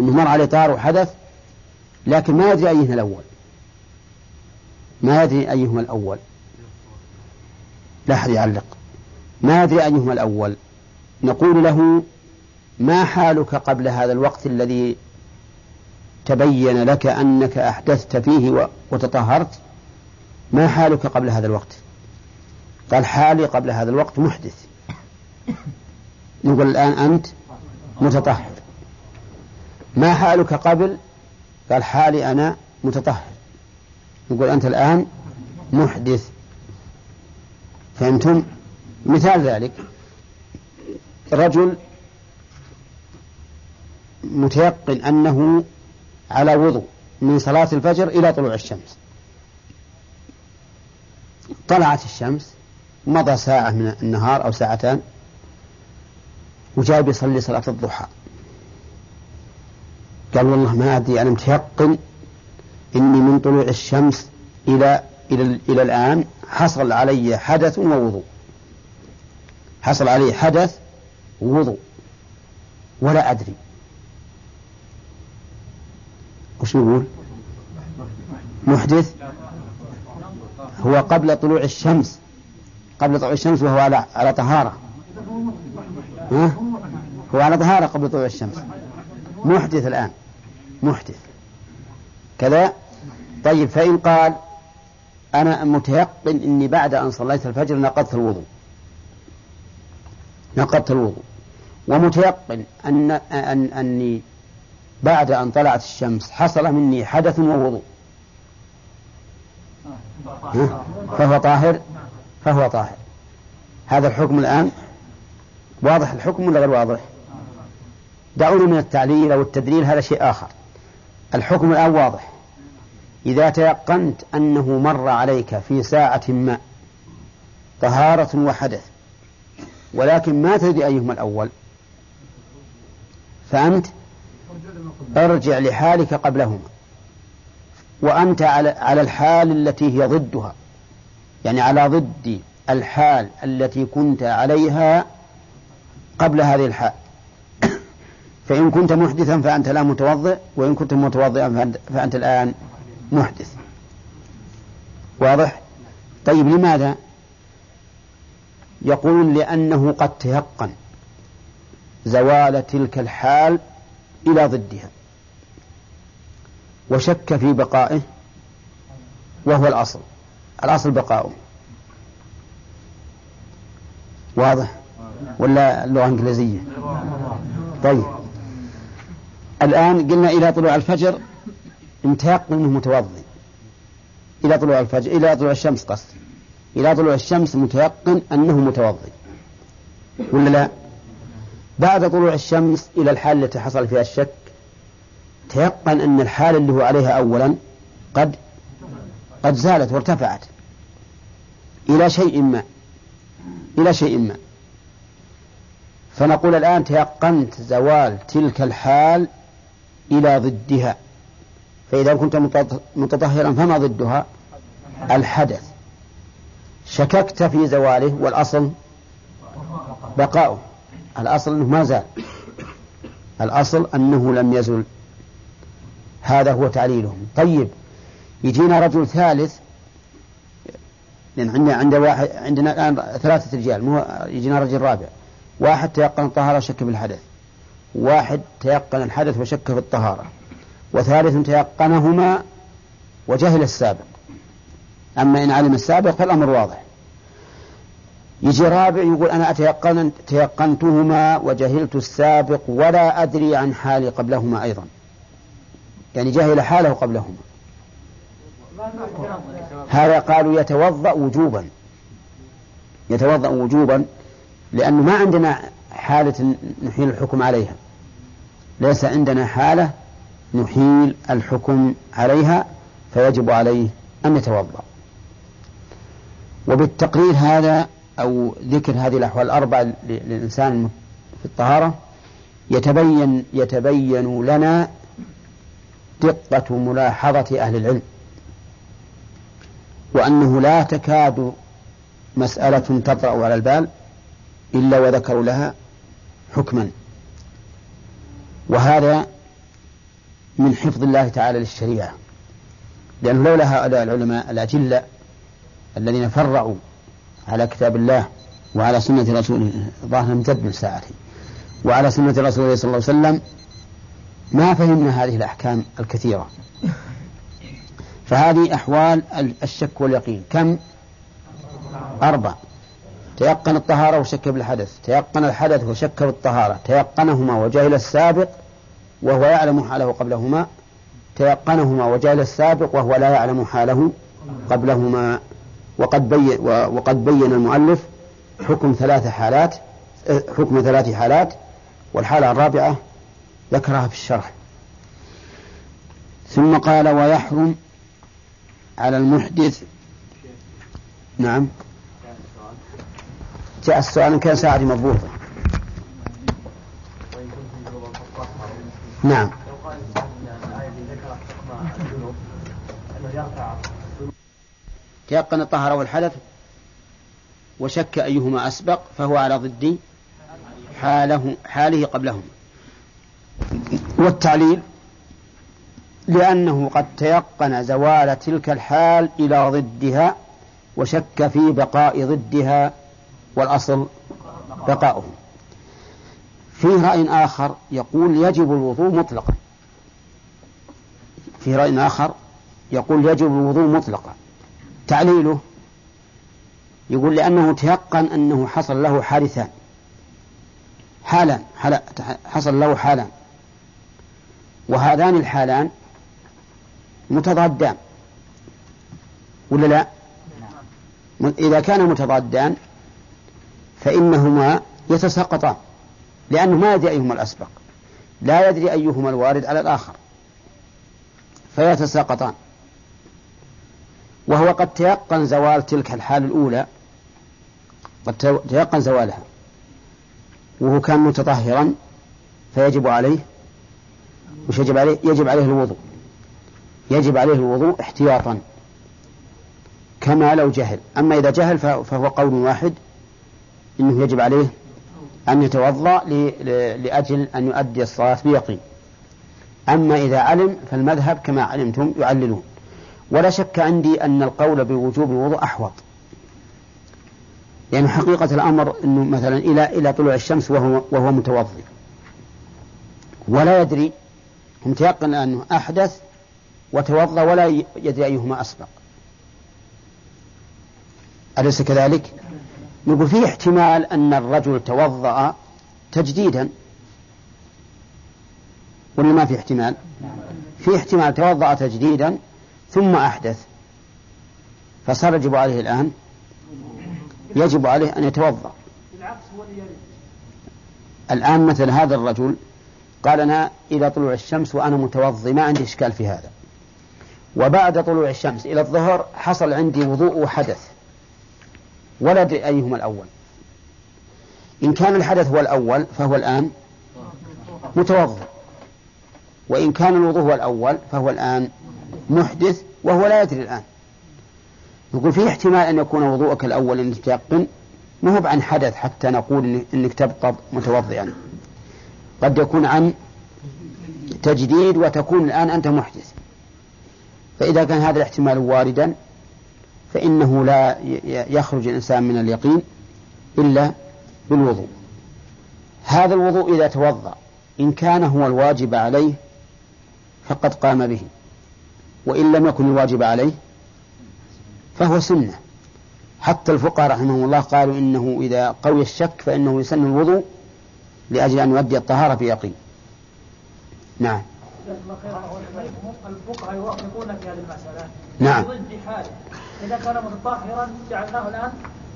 أنه مر عليه طهارة وحدث لكن ما يدري أيهما الأول. ما يدري أيهما الأول. لا أحد يعلق. ما يدري أيهما الأول. نقول له ما حالك قبل هذا الوقت الذي تبين لك أنك أحدثت فيه وتطهرت؟ ما حالك قبل هذا الوقت؟ قال حالي قبل هذا الوقت محدث. نقول الآن أنت متطهر. ما حالك قبل؟ قال حالي أنا متطهر. نقول أنت الآن محدث. فهمتم مثال ذلك. رجل متيقن أنه على وضوء من صلاة الفجر إلى طلوع الشمس. طلعت الشمس مضى ساعة من النهار أو ساعتان وجاء بيصلي صلاة الضحى. قال والله ما أدري أنا متيقن إني من طلوع الشمس إلى إلى إلى الآن حصل علي حدث ووضوء. حصل علي حدث ووضوء. ولا أدري. وش نقول؟ محدث. هو قبل طلوع الشمس. قبل طلوع الشمس وهو على على طهارة. ها؟ هو على طهارة قبل طلوع الشمس. محدث الآن. محدث. كذا؟ طيب فإن قال أنا متيقن إني بعد أن صليت الفجر نقضت الوضوء. نقضت الوضوء. ومتيقن أن أن أني بعد أن طلعت الشمس حصل مني حدث ووضوء. فهو طاهر؟ فهو طاهر. هذا الحكم الآن؟ واضح الحكم ولا غير واضح؟ دعوني من التعليل أو التدليل هذا شيء آخر. الحكم الآن واضح. إذا تيقنت أنه مر عليك في ساعة ما طهارة وحدث ولكن ما تدري أيهما الأول فأنت ارجع لحالك قبلهما وأنت على الحال التي هي ضدها يعني على ضد الحال التي كنت عليها قبل هذه الحال. فإن كنت محدثا فأنت لا متوضئ وإن كنت متوضئا فأنت الآن محدث. واضح؟ طيب لماذا؟ يقول لأنه قد تيقن زوال تلك الحال إلى ضدها وشك في بقائه وهو الأصل. الأصل بقاؤه واضح؟ ولا اللغة الإنجليزية؟ طيب. الآن قلنا إلى طلوع الفجر. متيقن أنه متوضي إلى طلوع الفجر إلى طلوع الشمس قصد. إلى طلوع الشمس متيقن أنه متوضي ولا لا؟ بعد طلوع الشمس إلى الحال التي حصل فيها الشك تيقن أن الحال اللي هو عليها أولا قد قد زالت وارتفعت. إلى شيء ما. إلى شيء ما. فنقول الآن تيقنت زوال تلك الحال إلى ضدها. فإذا كنت متطهرا فما ضدها؟ الحدث. شككت في زواله والأصل بقاؤه. الأصل أنه ما زال. الأصل أنه لم يزل. هذا هو تعليلهم. طيب يجينا رجل ثالث. لأن عندنا عند واحد عندنا الآن ثلاثة رجال. مو يجينا رجل رابع. واحد تيقن الطهارة وشك بالحدث. واحد تيقن الحدث وشك في الطهارة. وثالث تيقنهما وجهل السابق. أما إن علم السابق فالأمر واضح. يجي رابع يقول أنا أتيقن تيقنتهما وجهلت السابق ولا أدري عن حالي قبلهما أيضا. يعني جهل حاله قبلهما. هذا قالوا يتوضأ وجوبا. يتوضأ وجوبا لأنه ما عندنا حالة نحيل الحكم عليها. ليس عندنا حالة نحيل الحكم عليها فيجب عليه أن يتوضأ. وبالتقرير هذا أو ذكر هذه الأحوال الأربعة للإنسان في الطهارة يتبين يتبين لنا دقة ملاحظة أهل العلم وأنه لا تكاد مسألة تطرأ على البال إلا وذكروا لها حكما. وهذا من حفظ الله تعالى للشريعة. لأن لولا هؤلاء العلماء الأجلة الذين فرعوا على كتاب الله وعلى سنة رسوله ظاهر من ساعته وعلى سنة رسوله صلى الله عليه وسلم ما فهمنا هذه الأحكام الكثيرة. فهذه أحوال الشك واليقين. كم؟ أربع. تيقن الطهارة وشك بالحدث. تيقن الحدث وشك بالطهارة. تيقنهما وجهل السابق وهو يعلم حاله قبلهما تيقنهما وجهل السابق وهو لا يعلم حاله قبلهما. وقد بين وقد بين المؤلف حكم ثلاث حالات حكم ثلاث حالات والحالة الرابعة ذكرها في الشرح. ثم قال ويحرم على المحدث. نعم. جاء السؤال إن كان ساعدي مضبوطا نعم. تيقن الطهارة والحدث وشك أيهما أسبق فهو على ضد حاله حاله قبلهما والتعليل لأنه قد تيقن زوال تلك الحال إلى ضدها وشك في بقاء ضدها والأصل بقاؤه. فيه رأي آخر يقول يجب الوضوء مطلقا. في رأي آخر يقول يجب الوضوء مطلقا. تعليله يقول لأنه تيقن أنه حصل له حادثان. حالا حصل له حالان. وهذان الحالان متضادان. ولا لا؟ إذا كان متضادان فإنهما يتساقطان. لأنه ما يدري أيهما الأسبق. لا يدري أيهما الوارد على الآخر. فيتساقطان. وهو قد تيقن زوال تلك الحال الأولى. قد تيقن زوالها. وهو كان متطهرا. فيجب عليه وش يجب عليه؟ يجب عليه الوضوء. يجب عليه الوضوء احتياطا. كما لو جهل. أما إذا جهل فهو قول واحد. إنه يجب عليه أن يتوضأ لأجل أن يؤدي الصلاة بيقين. أما إذا علم فالمذهب كما علمتم يعللون. ولا شك عندي أن القول بوجوب الوضوء أحوط. يعني حقيقة الأمر أنه مثلا إلى إلى طلوع الشمس وهو وهو متوضئ. ولا يدري هم تيقن أنه أحدث وتوضأ ولا يدري أيهما أسبق. أليس كذلك؟ نقول فيه احتمال أن الرجل توضأ تجديدا. ولا ما في احتمال؟ في احتمال توضأ تجديدا ثم أحدث. فصار يجب عليه الآن يجب عليه أن يتوضأ. الآن مثل هذا الرجل قال أنا إلى طلوع الشمس وأنا متوضي ما عندي إشكال في هذا. وبعد طلوع الشمس إلى الظهر حصل عندي وضوء وحدث. ولا أدري أيهما الأول. إن كان الحدث هو الأول فهو الآن متوضئ. وإن كان الوضوء هو الأول فهو الآن محدث وهو لا يدري الآن. يقول في احتمال أن يكون وضوءك الأول أن تيقن. ما هو عن حدث حتى نقول إنك تبقى متوضئا. قد يكون عن تجديد وتكون الآن أنت محدث. فإذا كان هذا الاحتمال واردا فإنه لا يخرج الإنسان من اليقين إلا بالوضوء. هذا الوضوء إذا توضأ إن كان هو الواجب عليه فقد قام به. وإن لم يكن الواجب عليه فهو سنة. حتى الفقهاء رحمهم الله قالوا إنه إذا قوي الشك فإنه يسن الوضوء لأجل أن يؤدي الطهارة في نعم. الفقهاء يوافقون في هذه المسألة نعم ضد حاله إذا كان متطهرا جعلناه الآن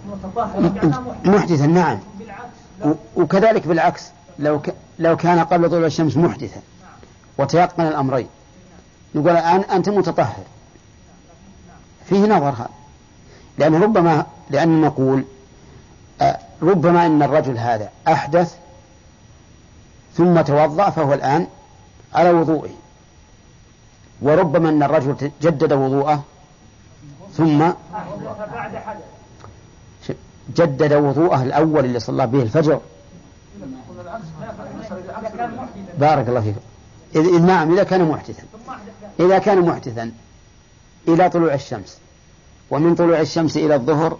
متطهرا جعلناه محدثا محدثا نعم. بالعكس وكذلك بالعكس لو ك... لو كان قبل طلوع الشمس محدثا وتيقن الأمرين. نقول الآن أنت متطهر. فيه نظر هذا. لأن ربما لأن نقول آه، ربما أن الرجل هذا أحدث ثم توضأ فهو الآن على وضوئه. وربما أن الرجل جدد وضوءه ثم جدد وضوءه الأول اللي صلى به الفجر. بارك الله فيك. إذ نعم إذا كان محدثا. إذا كان محدثا إلى طلوع الشمس. ومن طلوع الشمس إلى الظهر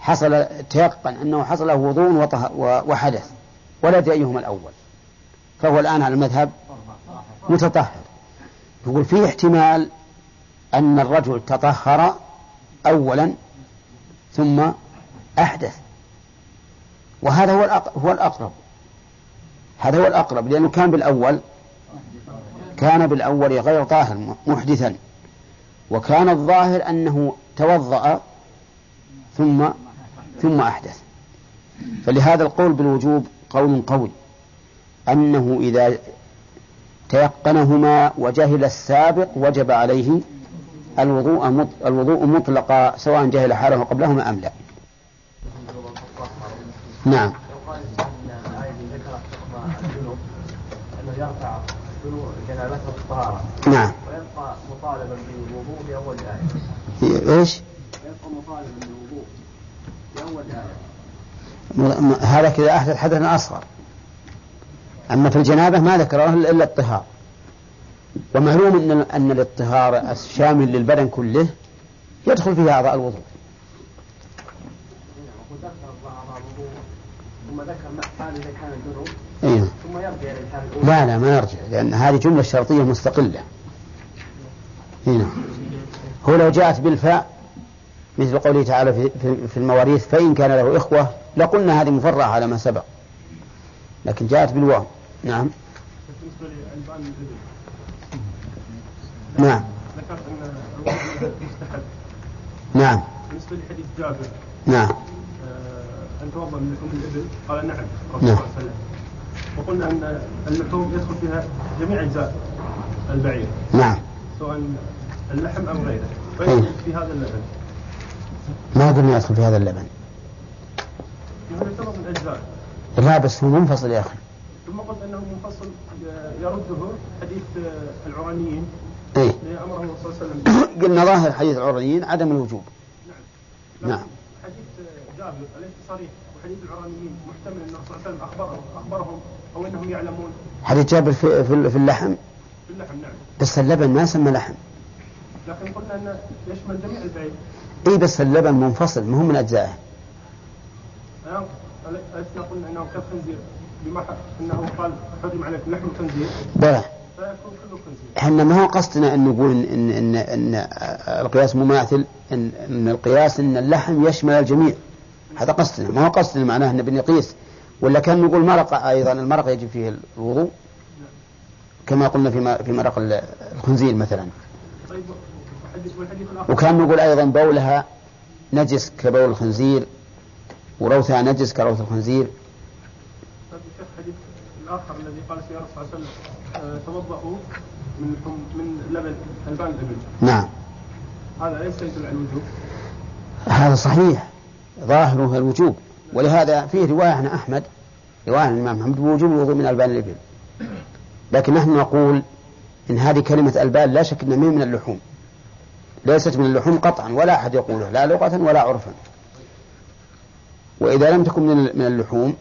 حصل تيقن أنه حصل وضوء وحدث. ولا أيهما الأول؟ فهو الآن على المذهب. متطهر. يقول فيه احتمال أن الرجل تطهر أولا ثم أحدث. وهذا هو هو الأقرب. هذا هو الأقرب لأنه كان بالأول كان بالأول غير طاهر محدثا. وكان الظاهر أنه توضأ ثم ثم أحدث. فلهذا القول بالوجوب قول قوي. أنه إذا تيقنهما وجهل السابق وجب عليه الوضوء. الوضوء مطلقا سواء جهل حاله قبلهما أم لا نعم جنابته بالطهاره نعم ويبقى مطالبا بالوضوء في اول الايه إيش؟ يبقى مطالبا بالوضوء في م- م- هذا كذا أحدث حدثا أصغر أما في الجنابة ما ذكر له إلا الطهار ومعلوم أن أن الاطهار الشامل للبدن كله يدخل فيه أعضاء الوضوء. ثم ذكر اذا كان. ثم يرجع الاولى لا لا ما يرجع لأن هذه جملة شرطية مستقلة. هنا هو لو جاءت بالفاء مثل قوله تعالى في, في المواريث فإن كان له إخوة لقلنا هذه مفرعة على ما سبق. لكن جاءت بالواو. نعم. بالنسبة لألبان الابل نعم. ذكرت أن الوضوء مستحب نعم. بالنسبة لحديث جابر. نعم. آه، ان توضا من لحوم الإبل. قال نعم. الرسول نعم. صلى الله عليه وسلم. وقلنا أن اللحوم يدخل فيها جميع أجزاء البعير. نعم. سواء اللحم ام غيره. أي. فيدخل في هذا اللبن. ما قلنا يدخل في هذا اللبن. أجزاء. لا بس هو منفصل يا أخي. ثم قلت أنه منفصل يرده حديث العرانيين. اللي أمره صلى الله عليه وسلم. قلنا ظاهر حديث العرانيين عدم الوجوب. لكن نعم. حديث جابر ليس صريح؟ وحديث العرانيين محتمل انه صلى الله عليه وسلم اخبرهم أخبرهم أو إنهم يعلمون. حديث جابر في, في, في اللحم؟ في اللحم نعم. بس اللبن ما سمى لحم. لكن قلنا انه يشمل جميع البعير اي بس اللبن منفصل مهم من أجزائه. الآن ألسنا قلنا أنه كالخنزير؟ بما أنه قال حرم عليكم لحم الخنزير. بلى إحنا ما هو قصدنا أن نقول ان ان ان, إن القياس مماثل ان, إن القياس إن اللحم يشمل الجميع. هذا قصدنا. ما هو قصدنا معناه إن بنقيس ولا كان نقول مرق أيضا المرق يجب فيه الوضوء؟ كما قلنا في في مرق ال- الخنزير مثلا. طيب وكان نقول أيضا بولها نجس كبول الخنزير وروثها نجس كروث الخنزير. الآخر الذي قال فيه الرسول صلى الله عليه وسلم آه، توضؤوا من من لبن البان الابل نعم. هذا ليس يدل على الوجوب. هذا صحيح. ظاهره الوجوب. ولهذا فيه رواية عن أحمد رواية عن الإمام أحمد بوجوب الوضوء من ألبان الإبل. لكن نحن نقول إن هذه كلمة ألبان لا شك أنها من اللحوم. ليست من اللحوم قطعا ولا أحد يقولها لا لغة ولا عرفا. وإذا لم تكن من اللحوم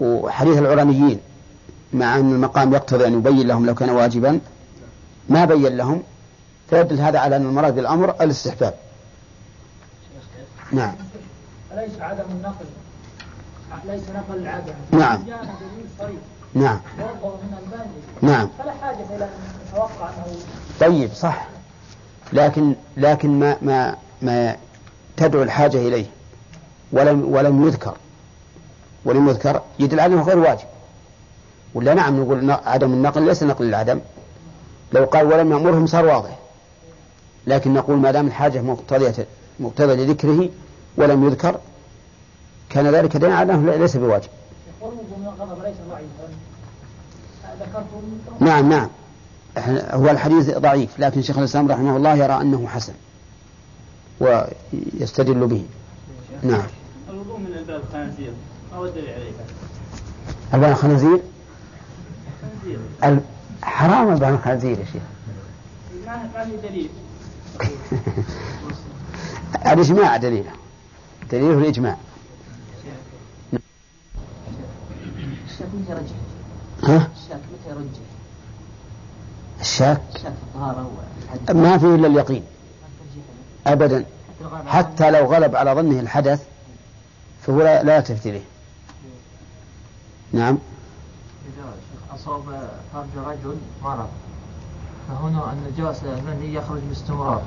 وحديث العرانيين مع أن المقام يقتضي أن يبين لهم لو كان واجبا ما بين لهم فيدل هذا على أن المراد بالأمر الاستحباب. نعم. أليس عدم النقل؟ ليس نقل العدم؟ نعم. جاءنا دليل صريح نعم. من نعم. فلا حاجة إلى أن نتوقع أنه طيب صح. لكن لكن ما ما ما تدعو الحاجة إليه ولم ولم يذكر. ولم يذكر يدل على أنه غير واجب. ولا نعم نقول عدم النقل ليس نقل العدم لو قال ولم يأمرهم صار واضح. لكن نقول ما دام الحاجة مقتضية مقتضى لذكره ولم يذكر كان ذلك دليلا على أنه ليس بواجب. نعم نعم. هو الحديث ضعيف لكن شيخ الإسلام رحمه الله يرى أنه حسن ويستدل به. نعم. الوضوء من الباب ما هو الدليل عليه؟ ألبان الخنازير حرام ألبان الخنازير يا شيخ. ما في دليل. الإجماع دليله دليله الإجماع. الشاك متى يرجح؟ ها؟ الشاك متى يرجح؟ الشاك؟ الشاك في الطهارة ما فيه إلا اليقين. أبدا. حتى لو غلب على ظنه الحدث فهو لا, لا يلتفت إليه. نعم. إذا أصاب فرج رجل مرض فهنا النجاسة المني يخرج باستمرار.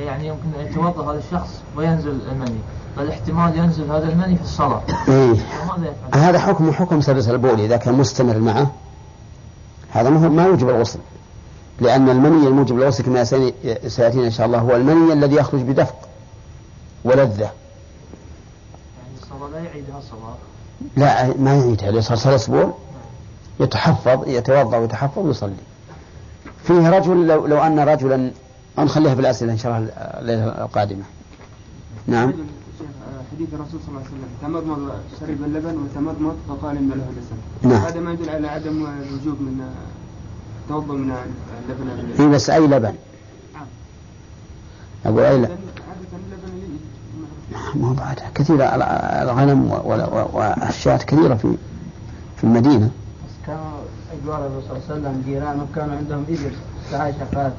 يعني يمكن أن يتوضأ هذا الشخص وينزل المني. فالاحتمال ينزل هذا المني في الصلاة. فماذا يفعل؟ هذا حكم حكم سلس البول إذا كان مستمر معه. هذا ما يوجب الغسل. لأن المني الموجب للغسل كما سيأتي- سيأتينا إن شاء الله هو المني الذي يخرج بدفق ولذة. يعني الصلاة لا يعيدها الصلاة لا ما يعيدها لو صار سلس بول يتحفظ يتوضأ ويتحفظ ويصلي. فيه رجل لو, لو أن رجلا أو نخليها في الأسئلة إن شاء الله الليلة القادمة. نعم. حديث الرسول صلى الله عليه وسلم تمضمض شرب اللبن وتمضمض فقال إن له دسم نعم. هذا ما يدل على عدم الوجوب من التوضا من اللبن. في بس أي لبن؟ نعم. أقول أي لبن ما هو بعدها. كثيرة الغنم والشاة كثيرة في في المدينة. كانوا أجوار الرسول صلى الله عليه وسلم جيرانه كانوا عندهم إبل عائشة قالت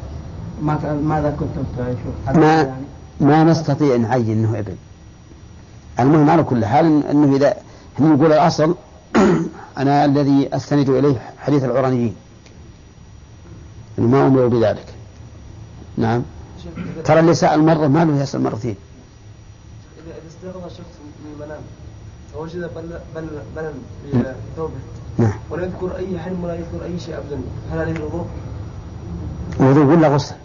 ماذا كنتم تعيشون؟ ما يعني ما نستطيع نعين إنه ابن المهم على كل حال إنه إذا إحنا نقول الأصل أنا الذي أستند إليه حديث العرانيين ما أمروا بذلك. نعم. ترى اللي سال مره ما له يسأل مرتين. استيقظ شخص من المنام ووجد بل بل بلل في ثوبه نعم. ولا يذكر أي حلم ولا يذكر أي شيء أبدا. هل عليه الوضوء؟ وضوء ولا غسل؟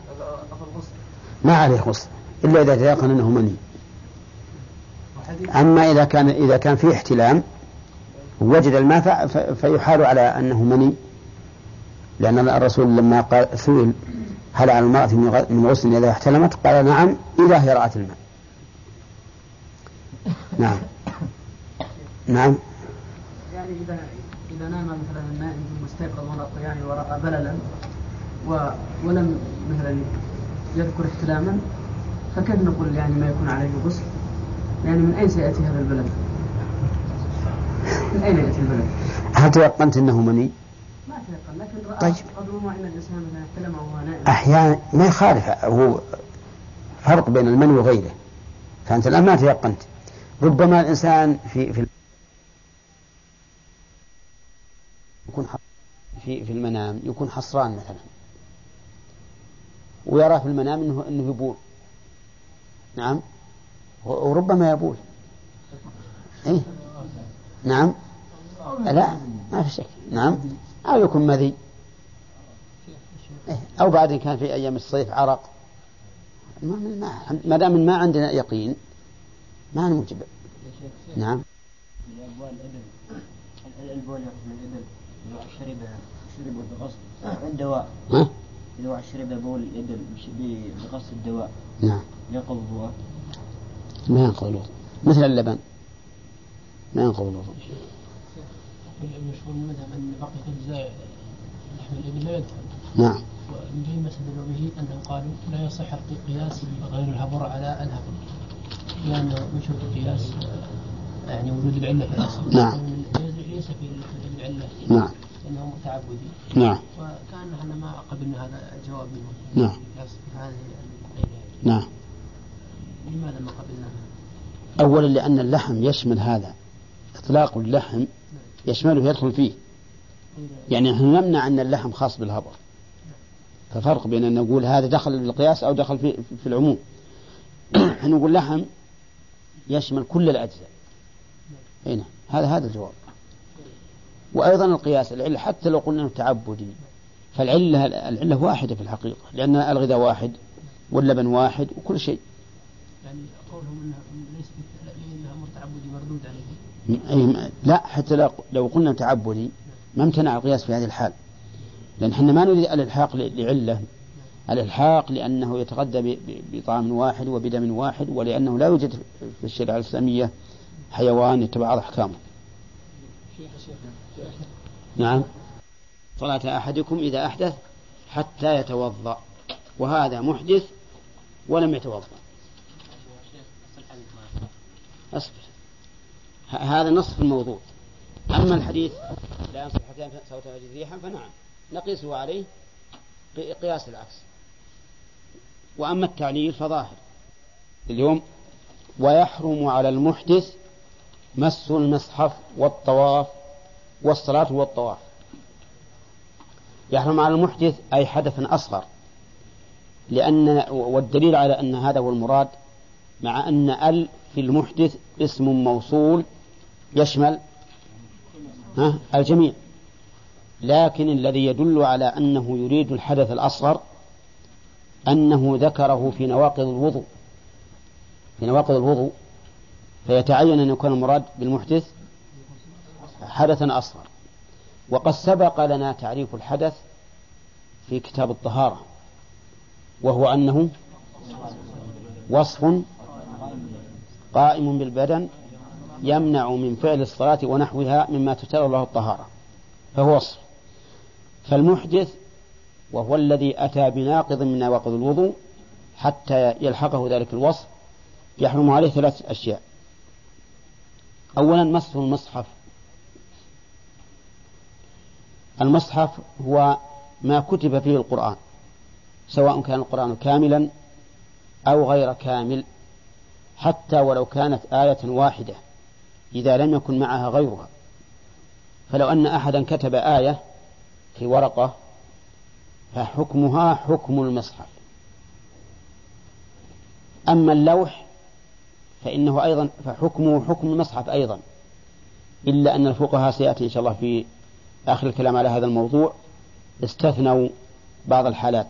ما عليه غسل إلا إذا تيقن أنه مني. أما إذا كان إذا كان في احتلام وجد الماء فيحال على أنه مني. لأن الرسول لما قال سئل هل على المرأة من غسل إذا احتلمت؟ قال نعم إذا هي رأت الماء. نعم نعم يعني إذا إذا نام مثلا النائم مستيقظ ورأى يعني ورأى بللا و ولم مثلا يذكر احتلاما فكيف نقول يعني ما يكون عليه غسل؟ يعني من أين سيأتي هذا البلد؟ من أين يأتي البلد؟ هل تيقنت أنه مني ما أتيقن لكن رأى طيب. ربما أن الإنسان مثلا احتلم وهو نائم أحيانا ما يخالف هو فرق بين المني وغيره فأنت الآن ما تيقنت ربما الإنسان في في يكون في في المنام يكون حصران مثلا. ويرى في المنام انه إنه يبول. نعم؟ وربما يبول. إيه؟ نعم؟ لا ما في شك. نعم؟ أو يكون مذي. إيه، أو بعد كان في أيام الصيف عرق. ما ما دام ما عندنا يقين ما نوجب نعم. الأبوال الإبل البول من الإبل إذا شرب شرب بغسل الدواء. ها؟ إذا شرب بول الإبل بش- ب- بغسل الدواء. نعم. ينقض الوضوء ما ينقض الوضوء مثل اللبن. ما ينقض الوضوء المشهور من المذهب أن بقية أجزاء لحم الإبل لا يدخل نعم. ومن استدلوا به أنهم قالوا لا يصح قياس غير الهبر على الهبر لأن من شروط القياس يعني وجود العلة في الأصل. نعم. ليس في العلة نعم. لأنه متعبدي. نعم. وكان إحنا ما قبلنا هذا الجواب منهم نعم. القياس في هذه. نعم. لماذا ما قبلنا أولا لأن اللحم يشمل هذا. إطلاق اللحم يشمله يدخل فيه. يعني نحن نمنع أن اللحم خاص بالهبر ففرق بين أن نقول هذا دخل بالقياس أو دخل في, في العموم. نحن نقول لحم يشمل كل الأجزاء. هنا هذا هذا الجواب. وأيضا القياس العلة حتى لو قلنا أنه تعبدي فالعلة العلة واحدة في الحقيقة لأن الغذاء واحد واللبن واحد وكل شيء. يعني قولهم إنها ليس انها أمر تعبدي مردود عليه. لا حتى لو- قلنا تعبدي ما امتنع القياس في هذه الحال. لأن إحنا ما نريد الإلحاق لعلة. الإلحاق لأنه يتغذى بطعام واحد وبدم واحد ولأنه لا يوجد في الشريعة الإسلامية حيوان يتبع أحكامه. نعم. صلاة أحدكم إذا أحدث حتى يتوضأ. وهذا محدث ولم يتوضأ. أصبر. هذا نصف الموضوع. أما الحديث لا ينصح حتى صوت ريحا فنعم. نقيسه عليه قياس العكس. وأما التعليل فظاهر. اليوم ويحرم على المحدث مس المصحف والطواف والصلاة والطواف. يحرم على المحدث أي حدثا أصغر. لأن والدليل على أن هذا هو المراد مع أن ال في المحدث اسم موصول يشمل الجميع. لكن الذي يدل على أنه يريد الحدث الأصغر أنه ذكره في نواقض الوضوء في نواقض الوضوء فيتعين أن يكون المراد بالمحدث حدثا أصغر. وقد سبق لنا تعريف الحدث في كتاب الطهارة وهو أنه وصف قائم بالبدن يمنع من فعل الصلاة ونحوها مما تشترى له الطهارة فهو وصف. فالمحدث وهو الذي أتى بناقض من نواقض الوضوء حتى يلحقه ذلك الوصف يحرم عليه ثلاث أشياء. أولا مسح المصحف. المصحف هو ما كتب فيه القرآن سواء كان القرآن كاملا أو غير كامل حتى ولو كانت آية واحدة إذا لم يكن معها غيرها. فلو أن أحدا كتب آية في ورقة فحكمها حكم المصحف. أما اللوح فإنه أيضا فحكمه حكم المصحف أيضا إلا أن الفقهاء سيأتي إن شاء الله في آخر الكلام على هذا الموضوع استثنوا بعض الحالات.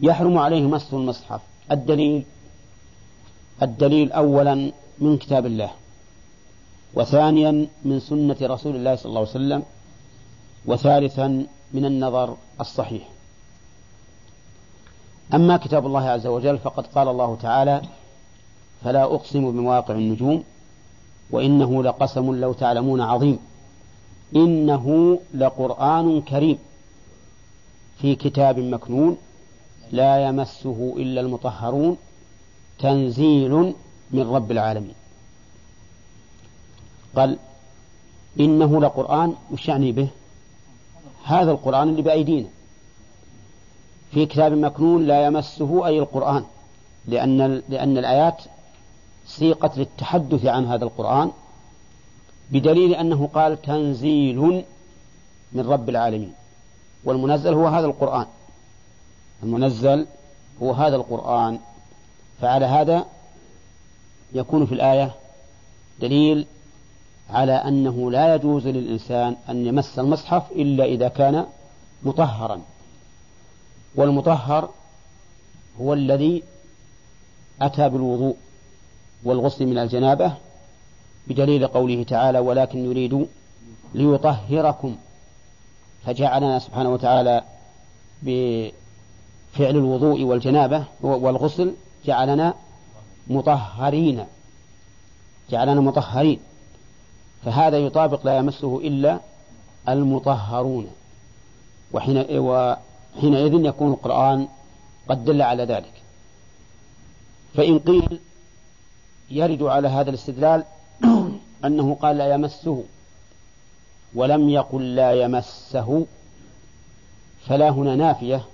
يحرم عليه مس المصحف. الدليل الدليل أولا من كتاب الله وثانيا من سنة رسول الله صلى الله عليه وسلم وثالثا من النظر الصحيح. أما كتاب الله عز وجل فقد قال الله تعالى فلا أقسم بمواقع النجوم وإنه لقسم لو تعلمون عظيم. إنه لقرآن كريم في كتاب مكنون لا يمسه إلا المطهرون تنزيل من رب العالمين. قال إنه لقرآن وش يعني به هذا القرآن اللي بأيدينا. في كتاب مكنون لا يمسه أي القرآن لأن لأن الآيات سيقت للتحدث عن هذا القرآن بدليل أنه قال تنزيل من رب العالمين. والمنزل هو هذا القرآن. المنزل هو هذا القرآن. فعلى هذا يكون في الآية دليل على أنه لا يجوز للإنسان أن يمس المصحف إلا إذا كان مطهرا. والمطهر هو الذي أتى بالوضوء والغسل من الجنابة بدليل قوله تعالى ولكن يريد ليطهركم فجعلنا سبحانه وتعالى بفعل الوضوء والجنابة والغسل جعلنا مطهرين. جعلنا مطهرين. فهذا يطابق لا يمسه إلا المطهرون. وحين وحينئذ يكون القرآن قد دل على ذلك. فإن قيل يرد على هذا الاستدلال أنه قال لا يمسه ولم يقل لا يمسه فلا هنا نافية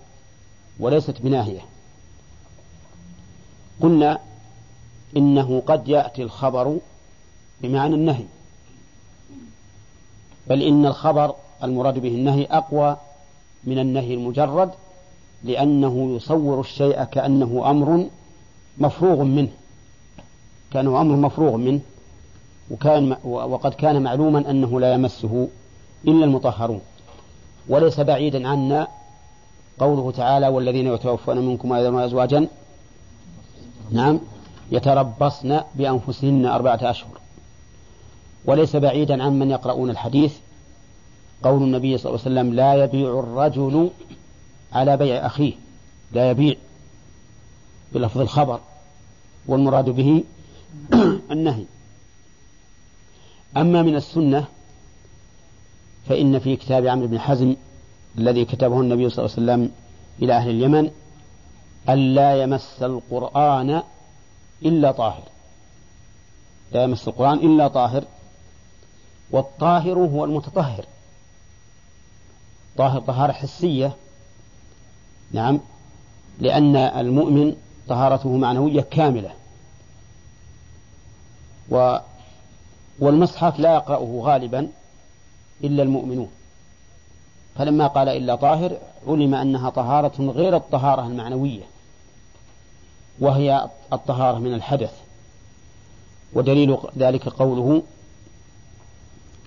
وليست بناهية. قلنا إنه قد يأتي الخبر بمعنى النهي. بل إن الخبر المراد به النهي أقوى من النهي المجرد لأنه يصور الشيء كأنه أمر مفروغ منه كأنه أمر مفروغ منه وكان وقد كان معلوما أنه لا يمسه إلا المطهرون. وليس بعيدا عنا قوله تعالى والذين يتوفون منكم ويذرون أزواجا نعم يتربصن بأنفسهن أربعة أشهر وليس بعيدا عن من يقرؤون الحديث. قول النبي صلى الله عليه وسلم لا يبيع الرجل على بيع أخيه لا يبيع بلفظ الخبر والمراد به النهي. أما من السنة فإن في كتاب عمرو بن حزم الذي كتبه النبي صلى الله عليه وسلم إلى أهل اليمن ألا يمس القرآن إلا طاهر. لا يمس القرآن إلا طاهر. والطاهر هو المتطهر. طاهر طهارة حسية. نعم. لأن المؤمن طهارته معنوية كاملة. و والمصحف لا يقرأه غالبا إلا المؤمنون. فلما قال إلا طاهر علم أنها طهارة غير الطهارة المعنوية. وهي الطهارة من الحدث. ودليل ذلك قوله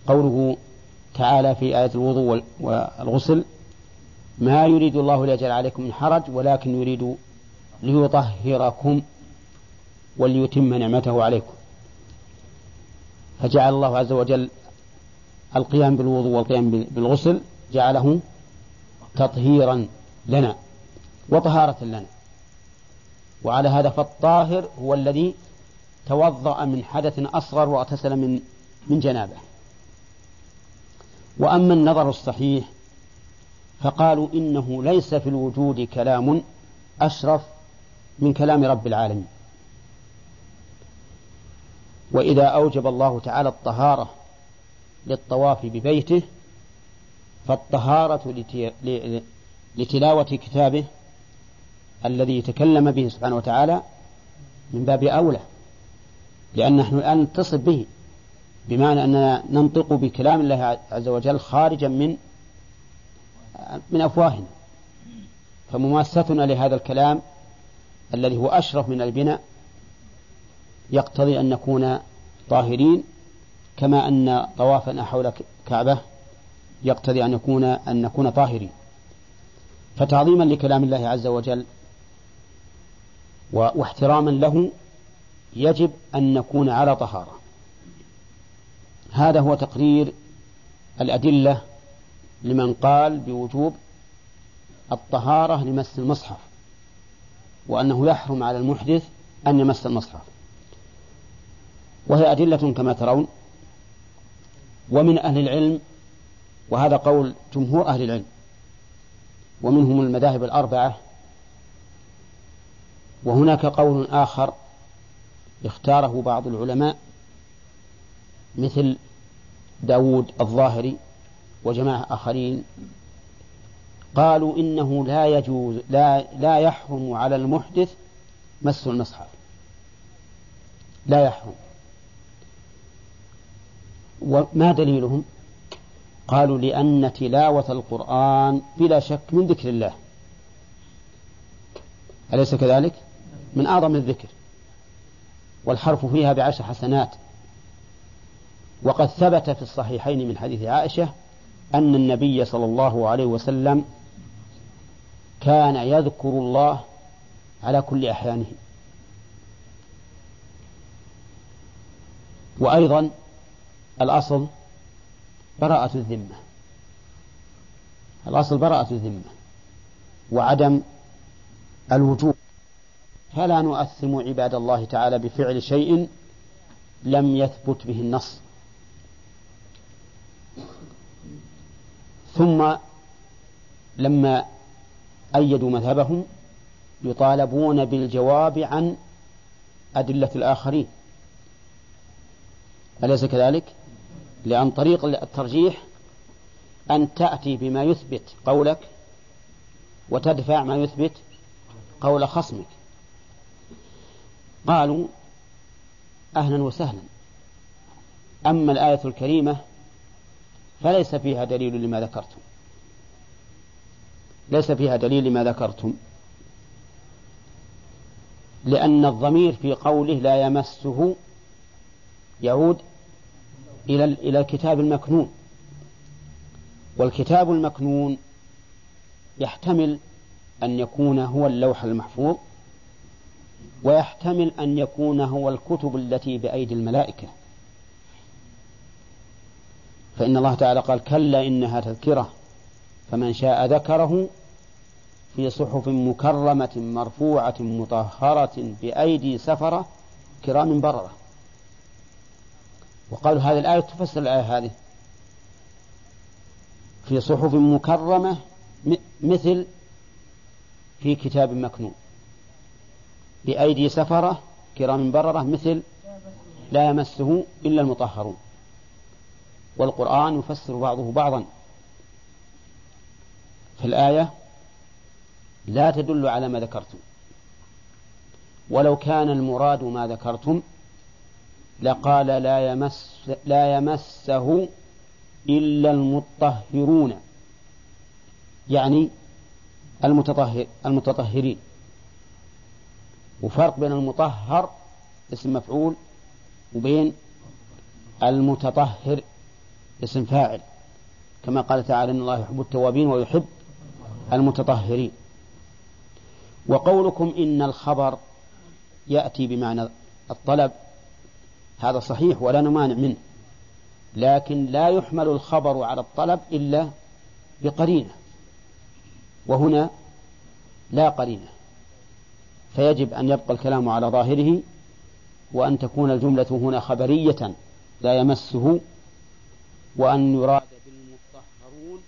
قوله تعالى في آية الوضوء والغسل ما يريد الله ليجعل عليكم من حرج ولكن يريد ليطهركم وليتم نعمته عليكم. فجعل الله عز وجل القيام بالوضوء والقيام بالغسل جعله تطهيرا لنا وطهارة لنا. وعلى هذا فالطاهر هو الذي توضأ من حدث أصغر واغتسل من من جنابه. وأما النظر الصحيح فقالوا إنه ليس في الوجود كلام أشرف من كلام رب العالمين. وإذا أوجب الله تعالى الطهارة للطواف ببيته فالطهارة لتلاوة كتابه الذي تكلم به سبحانه وتعالى من باب أولى لأن نحن الآن نتصف به بمعنى أننا ننطق بكلام الله عز وجل خارجا من من أفواهنا فمماستنا لهذا الكلام الذي هو أشرف من البناء يقتضي أن نكون طاهرين كما أن طوافنا حول الكعبة يقتضي أن يكون أن نكون طاهرين. فتعظيما لكلام الله عز وجل واحتراما له يجب أن نكون على طهارة. هذا هو تقرير الأدلة لمن قال بوجوب الطهارة لمس المصحف وأنه يحرم على المحدث أن يمس المصحف. وهي أدلة كما ترون ومن أهل العلم وهذا قول جمهور أهل العلم ومنهم المذاهب الأربعة وهناك قول آخر اختاره بعض العلماء مثل داود الظاهري وجماعة آخرين قالوا إنه لا يجوز لا, لا يحرم على المحدث مس المصحف. لا يحرم. وما دليلهم؟ قالوا لأن تلاوة القرآن بلا شك من ذكر الله. أليس كذلك؟ من أعظم الذكر. والحرف فيها بعشر حسنات. وقد ثبت في الصحيحين من حديث عائشة أن النبي صلى الله عليه وسلم كان يذكر الله على كل أحيانه. وأيضا الأصل براءة الذمة. الأصل براءة الذمة وعدم الوجوب. فلا نؤثم عباد الله تعالى بفعل شيء لم يثبت به النص. ثم لما أيدوا مذهبهم يطالبون بالجواب عن أدلة الآخرين. أليس كذلك؟ لأن طريق الترجيح أن تأتي بما يثبت قولك وتدفع ما يثبت قول خصمك. قالوا أهلا وسهلا. أما الآية الكريمة فليس فيها دليل لما ذكرتم. ليس فيها دليل لما ذكرتم. لأن الضمير في قوله لا يمسه يعود إلى إلى الكتاب المكنون. والكتاب المكنون يحتمل أن يكون هو اللوح المحفوظ ويحتمل أن يكون هو الكتب التي بأيدي الملائكة. فإن الله تعالى قال كلا إنها تذكرة فمن شاء ذكره في صحف مكرمة مرفوعة مطهرة بأيدي سفرة كرام بررة. وقالوا هذه الآية تفسر الآية هذه. في صحف مكرمة مثل في كتاب مكنون. بأيدي سفرة كرام بررة مثل لا يمسه إلا المطهرون. والقرآن يفسر بعضه بعضا. في الآية لا تدل على ما ذكرتم. ولو كان المراد ما ذكرتم لقال لا يمس لا يمسه إلا المطهرون. يعني المتطهر المتطهرين. وفرق بين المطهر اسم مفعول وبين المتطهر اسم فاعل كما قال تعالى إن الله يحب التوابين ويحب المتطهرين. وقولكم إن الخبر يأتي بمعنى الطلب هذا صحيح ولا نمانع منه لكن لا يحمل الخبر على الطلب إلا بقرينة وهنا لا قرينة فيجب أن يبقى الكلام على ظاهره وأن تكون الجملة هنا خبرية لا يمسه وأن يراد بالمطهرون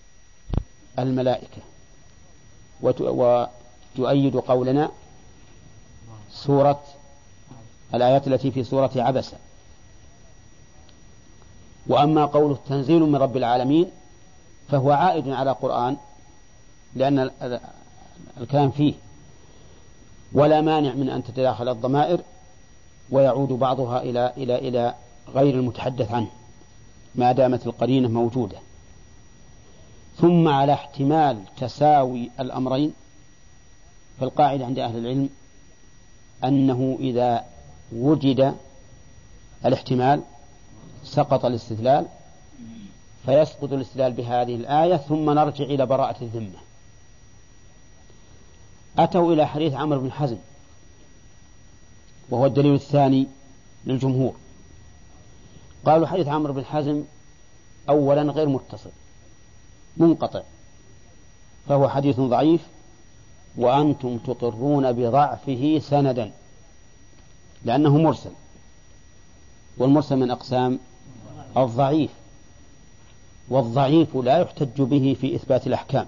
الملائكة. وتؤيد قولنا سورة الآيات التي في سورة عبسة. وأما قوله تنزيل من رب العالمين فهو عائد على قرآن لأن الكلام فيه. ولا مانع من أن تتداخل الضمائر ويعود بعضها إلى إلى إلى غير المتحدث عنه. ما دامت القرينة موجودة. ثم على احتمال تساوي الأمرين فالقاعدة عند أهل العلم أنه إذا وجد الاحتمال سقط الاستدلال فيسقط الاستدلال بهذه الآية ثم نرجع إلى براءة الذمة. أتوا إلى حديث عمرو بن حزم وهو الدليل الثاني للجمهور. قالوا حديث عمرو بن حزم أولا غير متصل منقطع فهو حديث ضعيف وأنتم تقرون بضعفه سندا لأنه مرسل والمرسل من أقسام الضعيف والضعيف لا يحتج به في إثبات الأحكام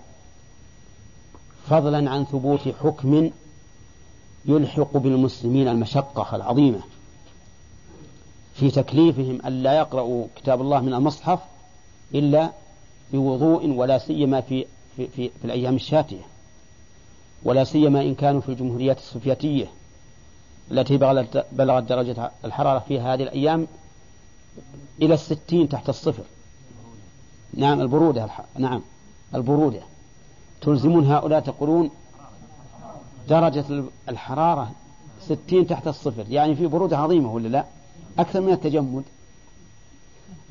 فضلا عن ثبوت حكم يلحق بالمسلمين المشقة العظيمة. في تكليفهم أن لا يقرأوا كتاب الله من المصحف إلا بوضوء ولا سيما في, في, في, في الأيام الشاتية ولا سيما إن كانوا في الجمهوريات السوفيتية التي بلغت درجة الحرارة في هذه الأيام إلى الستين تحت الصفر. نعم البرودة نعم البرودة. تلزمون هؤلاء تقولون درجة الحرارة ستين تحت الصفر. يعني في برودة عظيمة ولا لا؟ أكثر من التجمد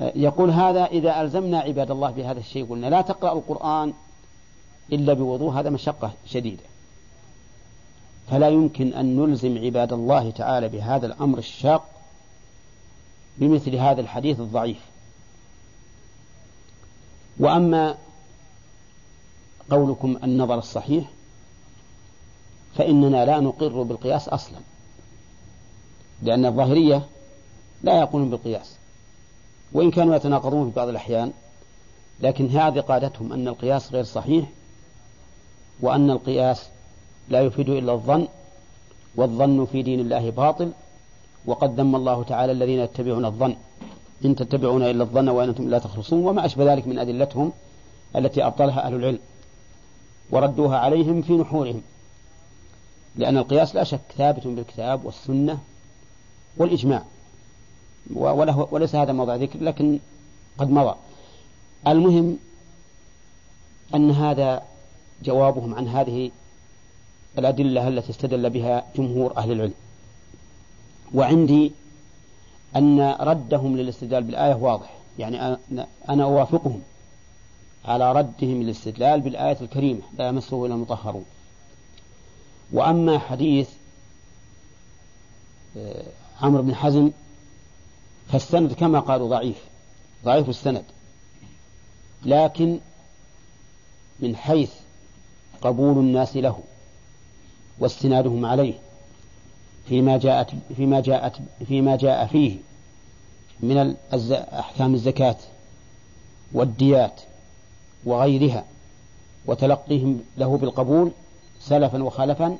يقول هذا إذا ألزمنا عباد الله بهذا الشيء قلنا لا تقرأ القرآن إلا بوضوء هذا مشقة شديدة. فلا يمكن أن نلزم عباد الله تعالى بهذا الأمر الشاق بمثل هذا الحديث الضعيف. وأما قولكم النظر الصحيح فإننا لا نقر بالقياس أصلا لأن الظاهرية لا يقولون بالقياس. وإن كانوا يتناقضون في بعض الأحيان لكن هذه قادتهم أن القياس غير صحيح وأن القياس لا يفيد إلا الظن والظن في دين الله باطل وقد ذم الله تعالى الذين يتبعون الظن. إن تتبعون إلا الظن وأنتم لا تخلصون وما أشبه ذلك من أدلتهم التي أبطلها أهل العلم وردوها عليهم في نحورهم. لأن القياس لا شك ثابت بالكتاب والسنة والإجماع. وله وليس هذا موضع ذكر لكن قد مضى. المهم أن هذا جوابهم عن هذه الأدلة التي استدل بها جمهور أهل العلم. وعندي أن ردهم للاستدلال بالآية واضح. يعني أنا أوافقهم على ردهم للاستدلال بالآية الكريمة لا يمسه إلا المطهرون. وأما حديث آه، عمرو بن حزم فالسند كما قالوا ضعيف. ضعيف السند. لكن من حيث قبول الناس له واستنادهم عليه فيما جاءت فيما جاءت فيما جاء فيه من أحكام الزكاة والديات وغيرها وتلقيهم له بالقبول سلفا وخلفا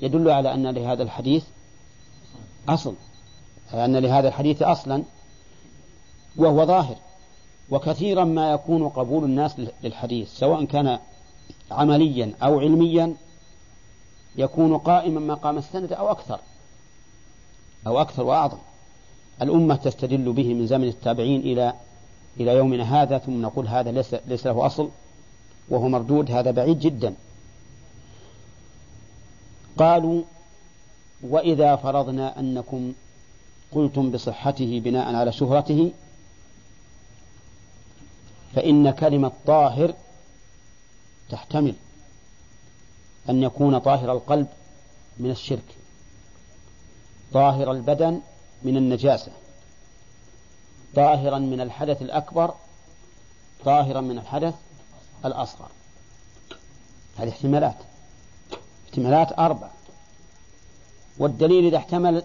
يدل على أن لهذا الحديث أصل. أن لهذا الحديث أصلا وهو ظاهر. وكثيرا ما يكون قبول الناس للحديث سواء كان عمليا أو علميا يكون قائما مقام السند أو أكثر أو أكثر وأعظم. الأمة تستدل به من زمن التابعين إلى إلى يومنا هذا ثم نقول هذا ليس, ليس له أصل وهو مردود هذا بعيد جدا. قالوا وإذا فرضنا أنكم قلتم بصحته بناء على شهرته فإن كلمة طاهر تحتمل أن يكون طاهر القلب من الشرك طاهر البدن من النجاسة طاهرا من الحدث الأكبر طاهرا من الحدث الأصغر. هذه احتمالات احتمالات أربع والدليل إذا احتمل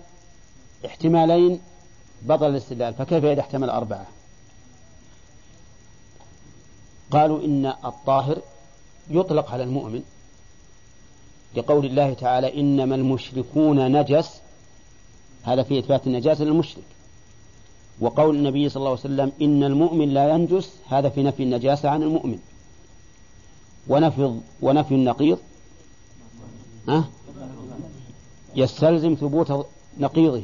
احتمالين بطل الاستدلال فكيف إذا احتمل أربعة؟ قالوا إن الطاهر يطلق على المؤمن لقول الله تعالى إنما المشركون نجس هذا في إثبات النجاسة للمشرك. وقول النبي صلى الله عليه وسلم إن المؤمن لا ينجس هذا في نفي النجاسة عن المؤمن. ونفي ونفي النقيض. أه؟ يستلزم ثبوت نقيضه.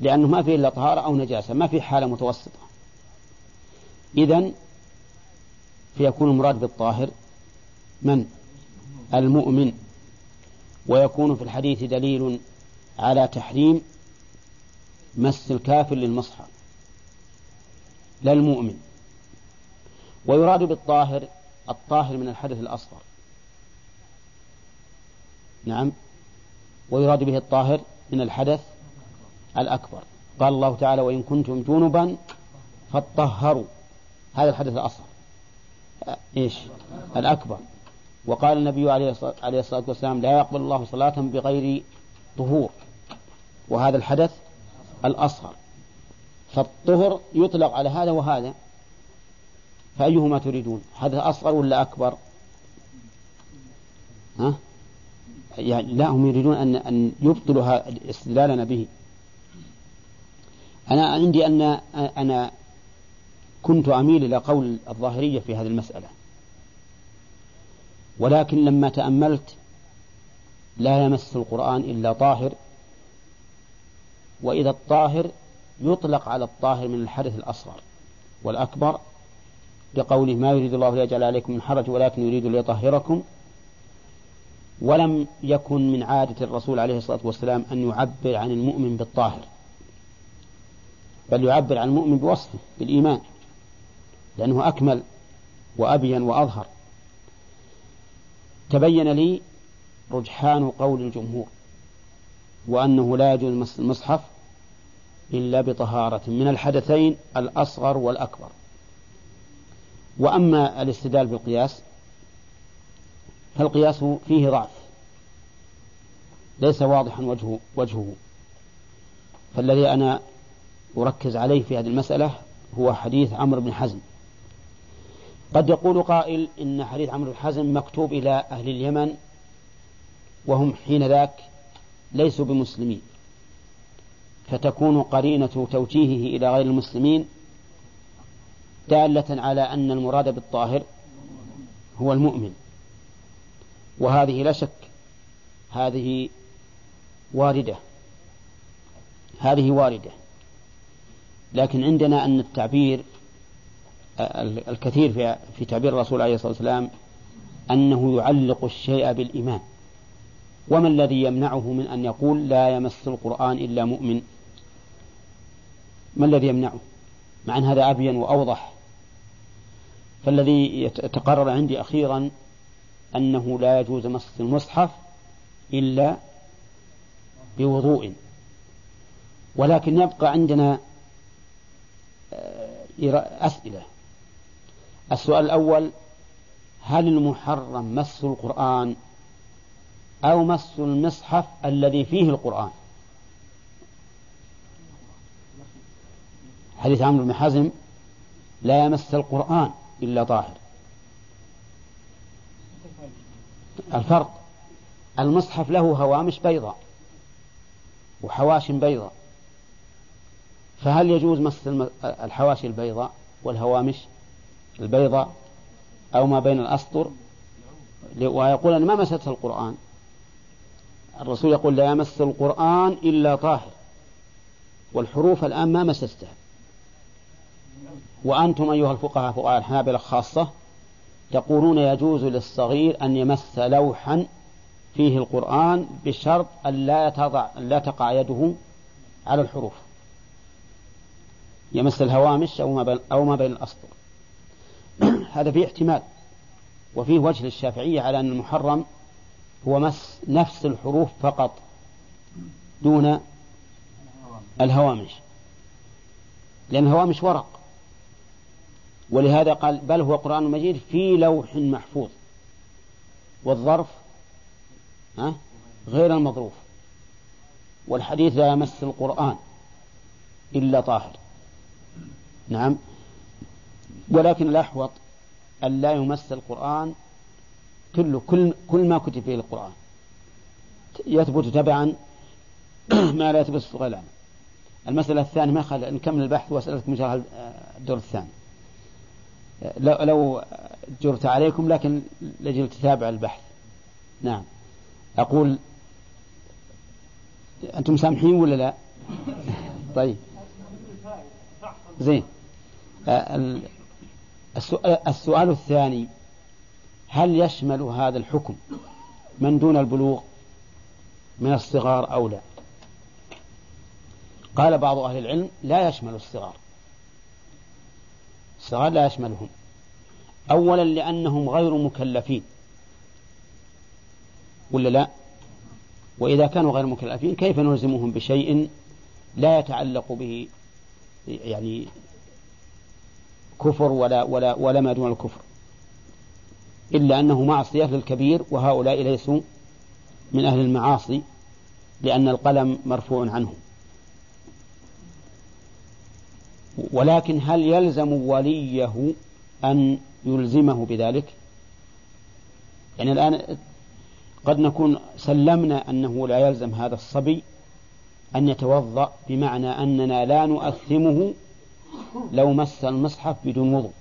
لأنه ما فيه إلا طهارة أو نجاسة ما فيه حالة متوسطة. إذن فيكون المراد بالطاهر من؟ المؤمن. ويكون في الحديث دليل على تحريم مس الكافر للمصحف لا المؤمن ويراد بالطاهر الطاهر من الحدث الأصغر. نعم. ويراد به الطاهر من الحدث الأكبر. قال الله تعالى وإن كنتم جنبا فطهروا هذا الحدث الأصغر. إيش؟ الأكبر. وقال النبي عليه الصلاة والسلام لا يقبل الله صلاة بغير طهور. وهذا الحدث الأصغر. فالطهر يطلق على هذا وهذا. فأيهما تريدون؟ حدث أصغر ولا أكبر؟ ها؟ يعني لا هم يريدون أن أن يبطلوا استدلالنا به. أنا عندي أن أنا كنت أميل إلى قول الظاهرية في هذه المسألة. ولكن لما تأملت لا يمس القرآن إلا طاهر وإذا الطاهر يطلق على الطاهر من الحدث الأصغر والأكبر لقوله ما يريد الله ليجعل عليكم من حرج ولكن يريد ليطهركم. ولم يكن من عادة الرسول عليه الصلاة والسلام أن يعبر عن المؤمن بالطاهر. بل يعبر عن المؤمن بوصفه بالإيمان لأنه أكمل وأبين وأظهر. تبين لي رجحان قول الجمهور وأنه لا يجوز المصحف إلا بطهارة من الحدثين الأصغر والأكبر. وأما الاستدلال بالقياس فالقياس فيه ضعف ليس واضحا وجهه, وجهه. فالذي أنا أركز عليه في هذه المسألة هو حديث عمرو بن حزم. قد يقول قائل إن حديث عمرو بن حزم مكتوب إلى أهل اليمن وهم حين ذاك ليسوا بمسلمين فتكون قرينة توجيهه إلى غير المسلمين دالة على أن المراد بالطاهر هو المؤمن. وهذه لا شك هذه واردة هذه واردة. لكن عندنا أن التعبير الكثير في تعبير الرسول عليه الصلاة والسلام أنه يعلق الشيء بالإيمان. وما الذي يمنعه من أن يقول لا يمس القرآن إلا مؤمن؟ ما الذي يمنعه؟ مع أن هذا أبين وأوضح. فالذي يتقرر عندي أخيرا أنه لا يجوز مس المصحف إلا بوضوء. ولكن يبقى عندنا آه، أسئلة. السؤال الأول هل المحرم مس القرآن أو مس المصحف الذي فيه القرآن؟ حديث عمرو بن حزم لا يمس القرآن إلا طاهر. الفرق المصحف له هوامش بيضاء وحواش بيضاء. فهل يجوز مس الحواشي البيضاء والهوامش البيضاء أو ما بين الأسطر؟ ويقول أنا ما مسست القرآن. الرسول يقول لا يمس القرآن إلا طاهر. والحروف الآن ما مسستها. وأنتم أيها الفقهاء فقهاء الحنابلة خاصة تقولون يجوز للصغير أن يمس لوحا فيه القرآن بشرط أن لا تضع لا تقع يده على الحروف. يمس الهوامش أو ما بين أو ما بين الأسطر. هذا فيه احتمال وفيه وجه للشافعية على أن المحرم هو مس نفس الحروف فقط دون الهوامش. لأن الهوامش ورق. ولهذا قال بل هو قرآن مجيد في لوح محفوظ. والظرف ها؟ غير المظروف. والحديث لا يمس القرآن إلا طاهر. نعم. ولكن الأحوط أن لا يمس القرآن كله كل كل ما كتب فيه القرآن. يثبت تبعا ما لا يثبت غير العمل المسألة الثانية ما خل نكمل البحث وأسألك من الدور الثاني. لو لو جرت عليكم لكن لجل تتابع البحث. نعم. أقول أنتم سامحين ولا لا؟ طيب. زين. السؤال الثاني هل يشمل هذا الحكم من دون البلوغ من الصغار أو لا؟ قال بعض أهل العلم لا يشمل الصغار. الصغار لا يشملهم. أولا لأنهم غير مكلفين. ولا لا؟ وإذا كانوا غير مكلفين كيف نلزمهم بشيء لا يتعلق به؟ يعني كفر ولا ولا ولا ما دون الكفر. إلا أنه معصية للكبير وهؤلاء ليسوا من أهل المعاصي لأن القلم مرفوع عنهم. ولكن هل يلزم وليه أن يلزمه بذلك؟ يعني الآن قد نكون سلمنا أنه لا يلزم هذا الصبي أن يتوضأ بمعنى أننا لا نؤثمه لو مس المصحف بدون وضوء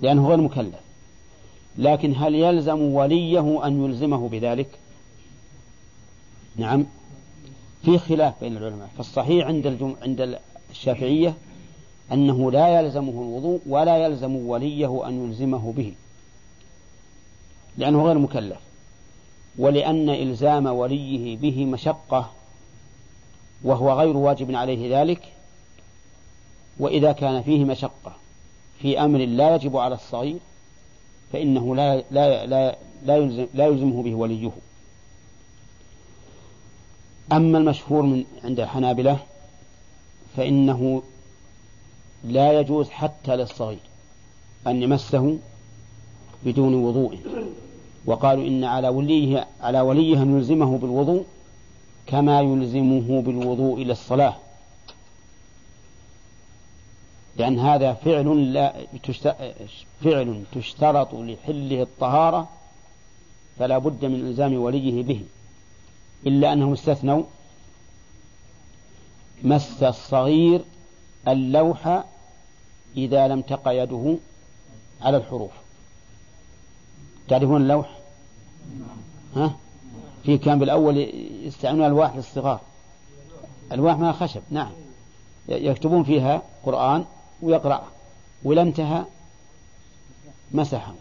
لأنه غير مكلف. لكن هل يلزم وليه أن يلزمه بذلك؟ نعم في خلاف بين العلماء. فالصحيح عند الجم... عند الشافعية أنه لا يلزمه الوضوء ولا يلزم وليه أن يلزمه به لأنه غير مكلف. ولأن إلزام وليه به مشقة وهو غير واجب عليه ذلك وإذا كان فيه مشقة في أمر لا يجب على الصغير فإنه لا لا لا لا, يلزم لا يلزمه به وليه. أما المشهور من عند الحنابلة فإنه لا يجوز حتى للصغير أن يمسه بدون وضوء. وقالوا إن على وليه على وليه أن يلزمه بالوضوء كما يلزمه بالوضوء إلى الصلاة. لأن هذا فعل لا فعل تشترط لحله الطهارة فلا بد من إلزام وليه به. إلا أنهم استثنوا مس الصغير اللوح إذا لم تقع يده على الحروف. تعرفون اللوح؟ ها؟ في كان بالأول يستعملون الواح للصغار. الواح ما خشب نعم. يكتبون فيها قرآن ويقرأ وإذا انتهى مسحه.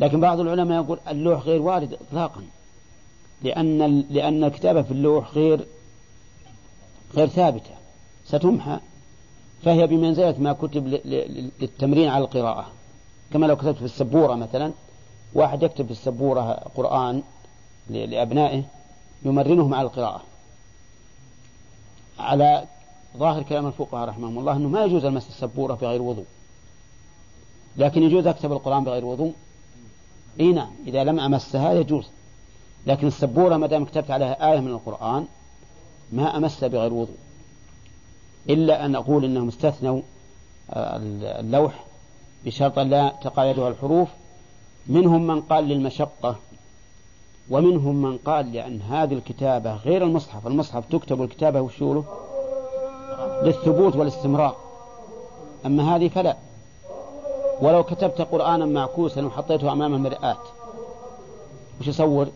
لكن بعض العلماء يقول اللوح غير وارد إطلاقا لأن لأن الكتابة في اللوح غير غير ثابتة ستمحى. فهي بمنزلة ما كتب للتمرين على القراءة. كما لو كتبت في السبورة مثلا واحد يكتب في السبورة قرآن لأبنائه يمرنهم على القراءة. على ظاهر كلام الفقهاء رحمهم الله أنه ما يجوز المس السبورة بغير وضوء. لكن يجوز أكتب القرآن بغير وضوء. إي نعم إذا لم أمسها يجوز. لكن السبورة ما دام كتبت عليها آية من القرآن ما أمس بغير وضوء. إلا أن أقول إنهم استثنوا آه، اللوح بشرط لا تقايدها الحروف. منهم من قال للمشقة ومنهم من قال لأن هذه الكتابة غير المصحف. المصحف تكتب الكتابة وشوله للثبوت والاستمرار. أما هذه فلا. ولو كتبت قرآنا معكوسا وحطيته أمام المرآة. وش يصور؟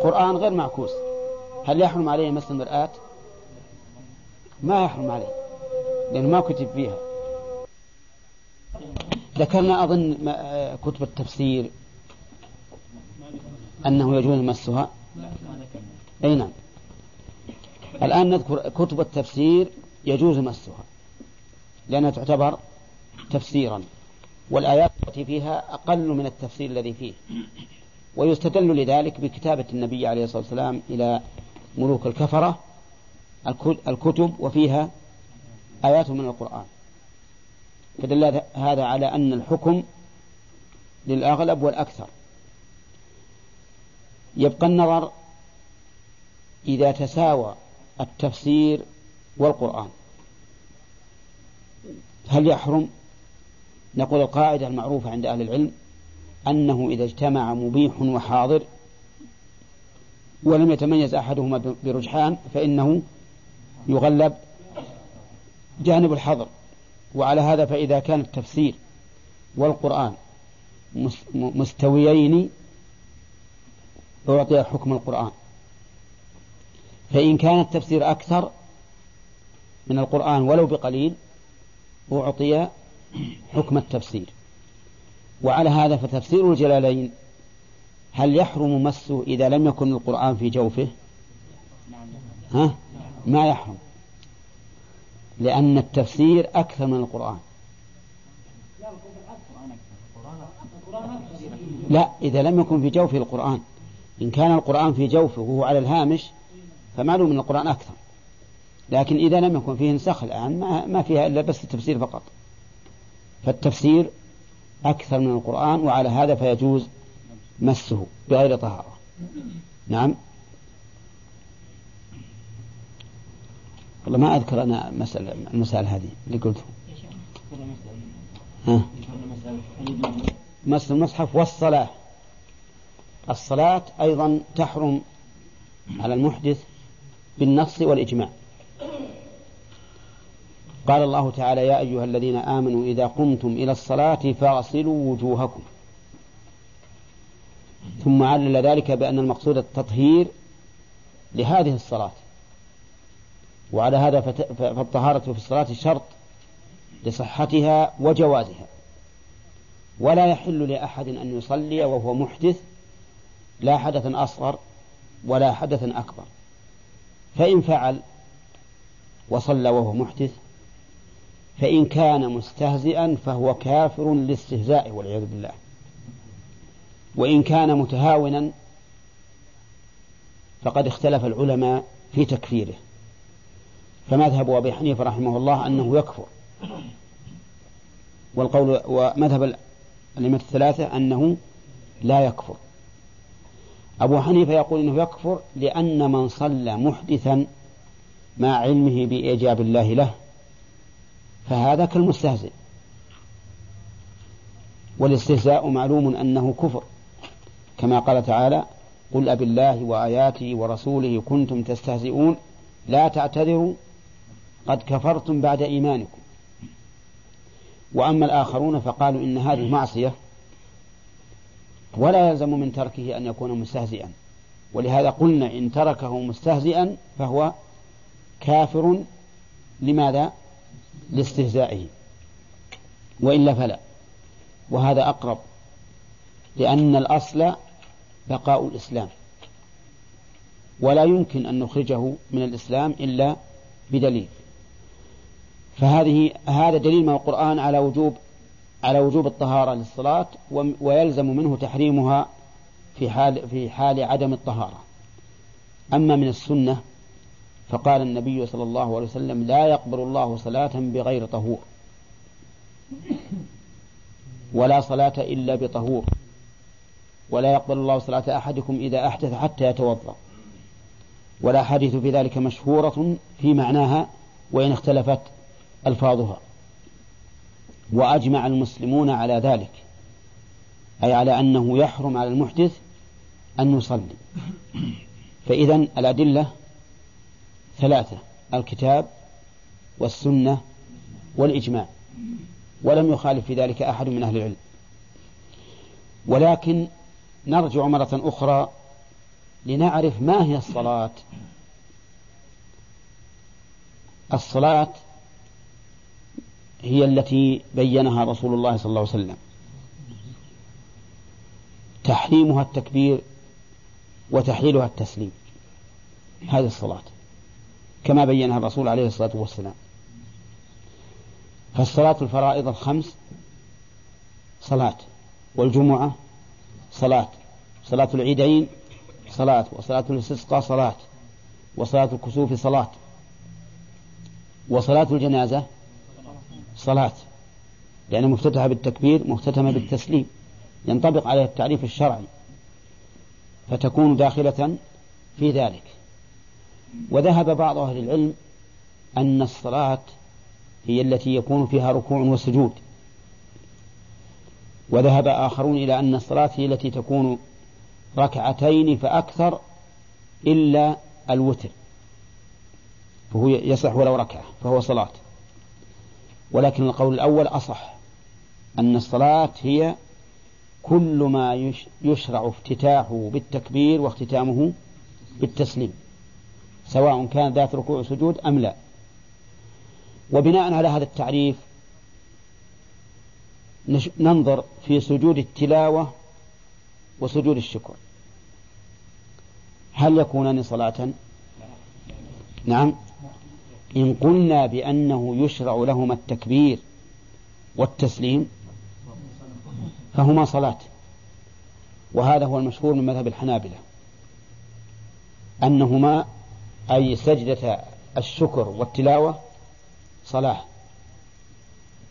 قرآن غير معكوس. هل يحرم عليه مس المرآة؟ ما يحرم عليه لأنه ما كتب فيها. ذكرنا أظن كتب التفسير أنه يجوز مسها. أي نعم. الآن نذكر كتب التفسير يجوز مسها لأنها تعتبر تفسيرا والآيات التي فيها أقل من التفسير الذي فيه. ويستدل لذلك بكتابة النبي عليه الصلاة والسلام إلى ملوك الكفرة الكتب وفيها آيات من القرآن. فدل هذا على أن الحكم للأغلب والأكثر. يبقى النظر إذا تساوى التفسير والقرآن. هل يحرم؟ نقول القاعدة المعروفة عند أهل العلم أنه إذا اجتمع مبيح وحاضر ولم يتميز أحدهما برجحان فإنه يغلب جانب الحظر. وعلى هذا فإذا كان التفسير والقرآن مستويين أعطي حكم القرآن. فإن كان التفسير أكثر من القرآن ولو بقليل أعطي حكم التفسير. وعلى هذا فتفسير الجلالين هل يحرم مسه إذا لم يكن القرآن في جوفه؟ ها؟ ما يحرم. لأن التفسير أكثر من القرآن. لا إذا لم يكن في جوفه القرآن. إن كان القرآن في جوفه وهو على الهامش فمعلوم أن القرآن أكثر. لكن إذا لم يكن فيه نسخ الآن ما, ما فيها إلا بس التفسير فقط. فالتفسير أكثر من القرآن وعلى هذا فيجوز مسه بغير طهارة. نعم. والله ما أذكر أنا مسألة المسألة هذه اللي قلته ها؟ مس المصحف والصلاة. الصلاة أيضا تحرم على المحدث بالنص والإجماع. قال الله تعالى يا أيها الذين آمنوا إذا قمتم إلى الصلاة فاغسلوا وجوهكم. ثم علل ذلك بأن المقصود التطهير لهذه الصلاة. وعلى هذا فالطهارة في الصلاة شرط لصحتها وجوازها. ولا يحل لأحد أن يصلي وهو محدث لا حدث أصغر ولا حدث أكبر. فإن فعل وصلى وهو محدث فإن كان مستهزئا فهو كافر للاستهزاء والعياذ بالله. وإن كان متهاونا فقد اختلف العلماء في تكفيره. فمذهب أبي حنيفة رحمه الله أنه يكفر. والقول ومذهب الأئمة الثلاثة أنه لا يكفر. أبو حنيفة يقول أنه يكفر لأن من صلى محدثا مع علمه بإيجاب الله له فهذا كالمستهزئ. والاستهزاء معلوم أنه كفر. كما قال تعالى قل أب الله وآياته ورسوله كنتم تستهزئون لا تعتذروا قد كفرتم بعد إيمانكم. وأما الآخرون فقالوا إن هذه معصية ولا يلزم من تركه أن يكون مستهزئا. ولهذا قلنا إن تركه مستهزئا فهو كافر لماذا؟ لاستهزائه. وإلا فلا. وهذا أقرب. لأن الأصل بقاء الإسلام. ولا يمكن أن نخرجه من الإسلام إلا بدليل. فهذه هذا دليل من القرآن على وجوب على وجوب الطهارة للصلاة ويلزم منه تحريمها في حال في حال عدم الطهارة. أما من السنة فقال النبي صلى الله عليه وسلم لا يقبل الله صلاة بغير طهور ولا صلاة إلا بطهور ولا يقبل الله صلاة أحدكم إذا أحدث حتى يتوضأ. ولا حديث في ذلك مشهورة في معناها وإن اختلفت ألفاظها. وأجمع المسلمون على ذلك أي على أنه يحرم على المحدث أن يصلي. فإذا الأدلة ثلاثة الكتاب والسنة والإجماع ولم يخالف في ذلك أحد من أهل العلم. ولكن نرجع مرة أخرى لنعرف ما هي الصلاة. الصلاة هي التي بينها رسول الله صلى الله عليه وسلم. تحريمها التكبير وتحليلها التسليم. هذه الصلاة. كما بينها الرسول عليه الصلاة والسلام. فالصلاة الفرائض الخمس صلاة. والجمعة صلاة. صلاة العيدين صلاة. وصلاة الاستسقاء صلاة. وصلاة الكسوف صلاة. وصلاة الجنازة صلاة لأنها مفتتحة بالتكبير مختتمة بالتسليم ينطبق عليها التعريف الشرعي فتكون داخلة في ذلك. وذهب بعض أهل العلم أن الصلاة هي التي يكون فيها ركوع وسجود. وذهب آخرون إلى أن الصلاة هي التي تكون ركعتين فأكثر إلا الوتر فهو يصح ولو ركعة فهو صلاة. ولكن القول الأول أصح أن الصلاة هي كل ما يشرع افتتاحه بالتكبير واختتامه بالتسليم سواء كان ذات ركوع وسجود أم لا. وبناء على هذا التعريف ننظر في سجود التلاوة وسجود الشكر. هل يكونان صلاة؟ نعم. إن قلنا بأنه يشرع لهما التكبير والتسليم فهما صلاة. وهذا هو المشهور من مذهب الحنابلة. أنهما أي سجدة الشكر والتلاوة صلاة.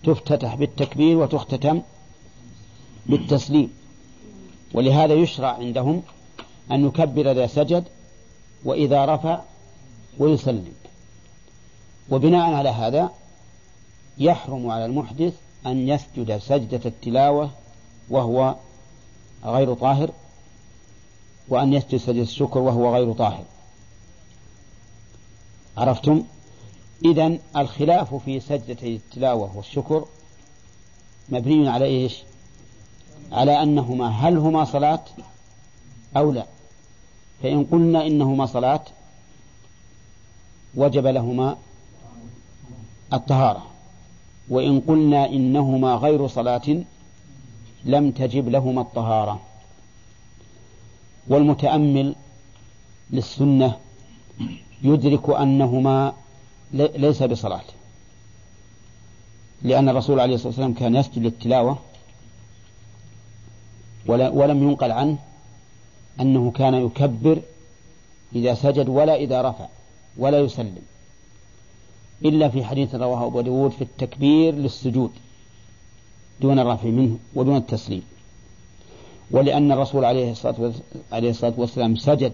تفتتح بالتكبير وتختتم بالتسليم. ولهذا يشرع عندهم أن يكبر إذا سجد وإذا رفع ويسلم. وبناء على هذا يحرم على المحدث أن يسجد سجدة التلاوة وهو غير طاهر وأن يسجد سجدة الشكر وهو غير طاهر. عرفتم؟ إذا الخلاف في سجدة التلاوة والشكر مبني على إيش؟ على أنهما هل هما صلاة أو لا؟ فإن قلنا إنهما صلاة وجب لهما الطهارة. وإن قلنا إنهما غير صلاة لم تجب لهما الطهارة. والمتأمل للسنة يدرك أنهما ليس بصلاة. لأن الرسول عليه الصلاة والسلام كان يسجد للتلاوة ولم ينقل عنه أنه كان يكبر إذا سجد ولا إذا رفع ولا يسلم. إلا في حديث رواه أبو داود في التكبير للسجود دون الرفع منه ودون التسليم. ولأن الرسول عليه الصلاة عليه الصلاة والسلام سجد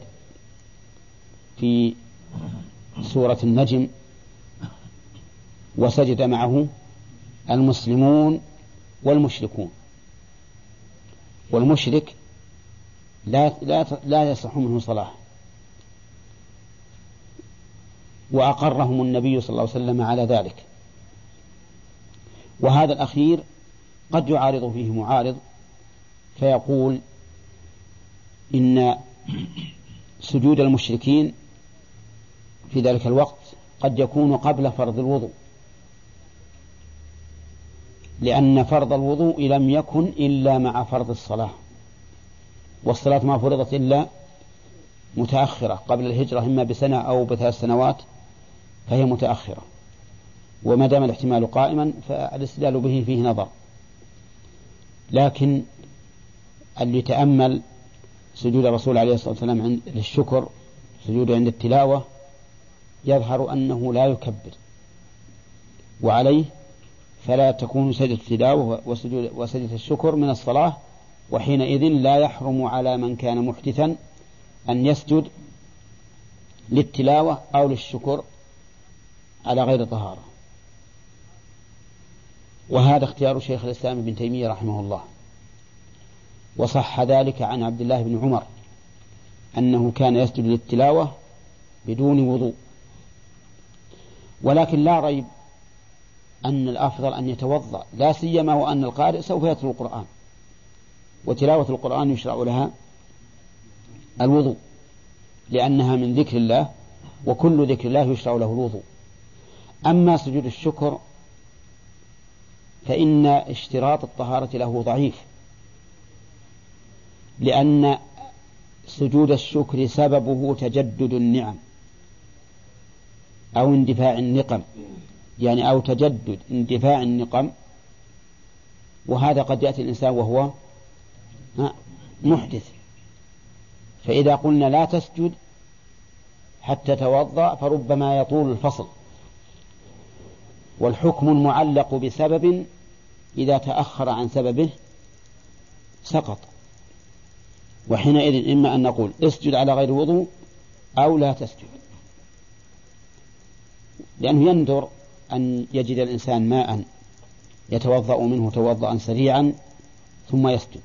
في سورة النجم وسجد معه المسلمون والمشركون. والمشرك لا لا لا يصح منه صلاة. وأقرهم النبي صلى الله عليه وسلم على ذلك. وهذا الأخير قد يعارض فيه معارض فيقول إن سجود المشركين في ذلك الوقت قد يكون قبل فرض الوضوء لأن فرض الوضوء لم يكن إلا مع فرض الصلاة والصلاة ما فرضت إلا متأخرة قبل الهجرة إما بسنة أو بثلاث سنوات فهي متأخرة. وما دام الاحتمال قائما فالاستدلال به فيه نظر. لكن اللي تأمل سجود الرسول عليه الصلاة والسلام عند للشكر سجوده عند التلاوة يظهر أنه لا يكبر. وعليه فلا تكون سجدة التلاوة وسجود وسجدة الشكر من الصلاة وحينئذ لا يحرم على من كان محدثا أن يسجد للتلاوة أو للشكر. على غير طهارة. وهذا اختيار شيخ الإسلام ابن تيمية رحمه الله. وصح ذلك عن عبد الله بن عمر أنه كان يسجد للتلاوة بدون وضوء. ولكن لا ريب أن الأفضل أن يتوضأ لا سيما وأن القارئ سوف يتلو القرآن. وتلاوة القرآن يشرع لها الوضوء لأنها من ذكر الله وكل ذكر الله يشرع له الوضوء. أما سجود الشكر فإن اشتراط الطهارة له ضعيف لأن سجود الشكر سببه تجدد النعم أو اندفاع النقم يعني أو تجدد اندفاع النقم وهذا قد يأتي الإنسان وهو محدث. فإذا قلنا لا تسجد حتى توضأ فربما يطول الفصل. والحكم المعلق بسبب إذا تأخر عن سببه سقط. وحينئذ إما أن نقول اسجد على غير وضوء أو لا تسجد. لأنه يندر أن يجد الإنسان ماء يتوضأ منه توضأ سريعا ثم يسجد.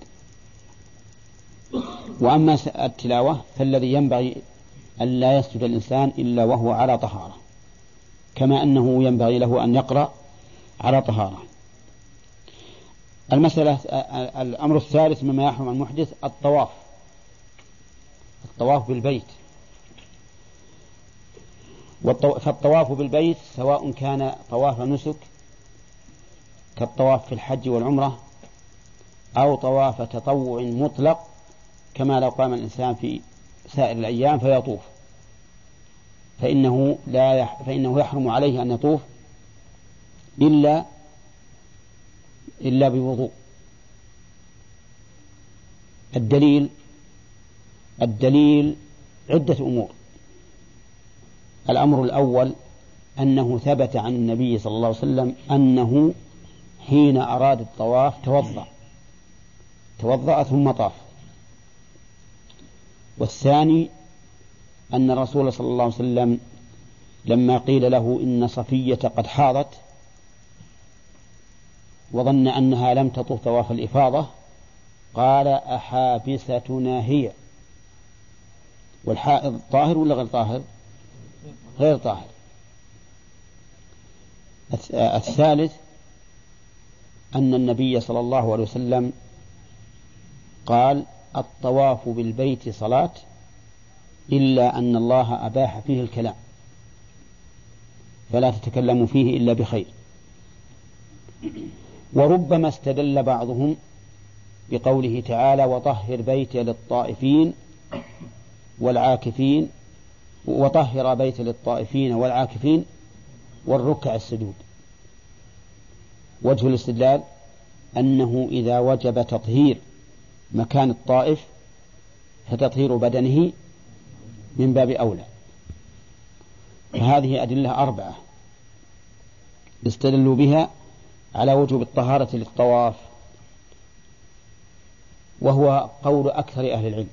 وأما التلاوة فالذي ينبغي أن لا يسجد الإنسان إلا وهو على طهارة. كما أنه ينبغي له أن يقرأ على طهارة. المسألة الأمر الثالث مما يحرم المحدث الطواف الطواف بالبيت. فالطواف بالبيت سواء كان طواف نسك كالطواف في الحج والعمرة أو طواف تطوع مطلق كما لو قام الإنسان في سائر الأيام فيطوف. فإنه لا يح فإنه يحرم عليه أن يطوف إلا إلا بوضوء. الدليل الدليل عدة أمور. الأمر الأول أنه ثبت عن النبي صلى الله عليه وسلم أنه حين أراد الطواف توضأ. توضأ ثم طاف. والثاني أن الرسول صلى الله عليه وسلم لما قيل له إن صفية قد حاضت وظن أنها لم تطوف طواف الإفاضة قال أحابستنا هي؟ والحائض طاهر ولا غير طاهر؟ غير طاهر. الثالث أن النبي صلى الله عليه وسلم قال الطواف بالبيت صلاة إلا أن الله أباح فيه الكلام. فلا تتكلموا فيه إلا بخير. وربما استدل بعضهم بقوله تعالى وطهر بيتي للطائفين والعاكفين وطهر بيت للطائفين والعاكفين والركع السجود. وجه الاستدلال أنه إذا وجب تطهير مكان الطائف فتطهير بدنه من باب أولى. فهذه أدلة أربعة استدلوا بها على وجوب الطهارة للطواف وهو قول أكثر أهل العلم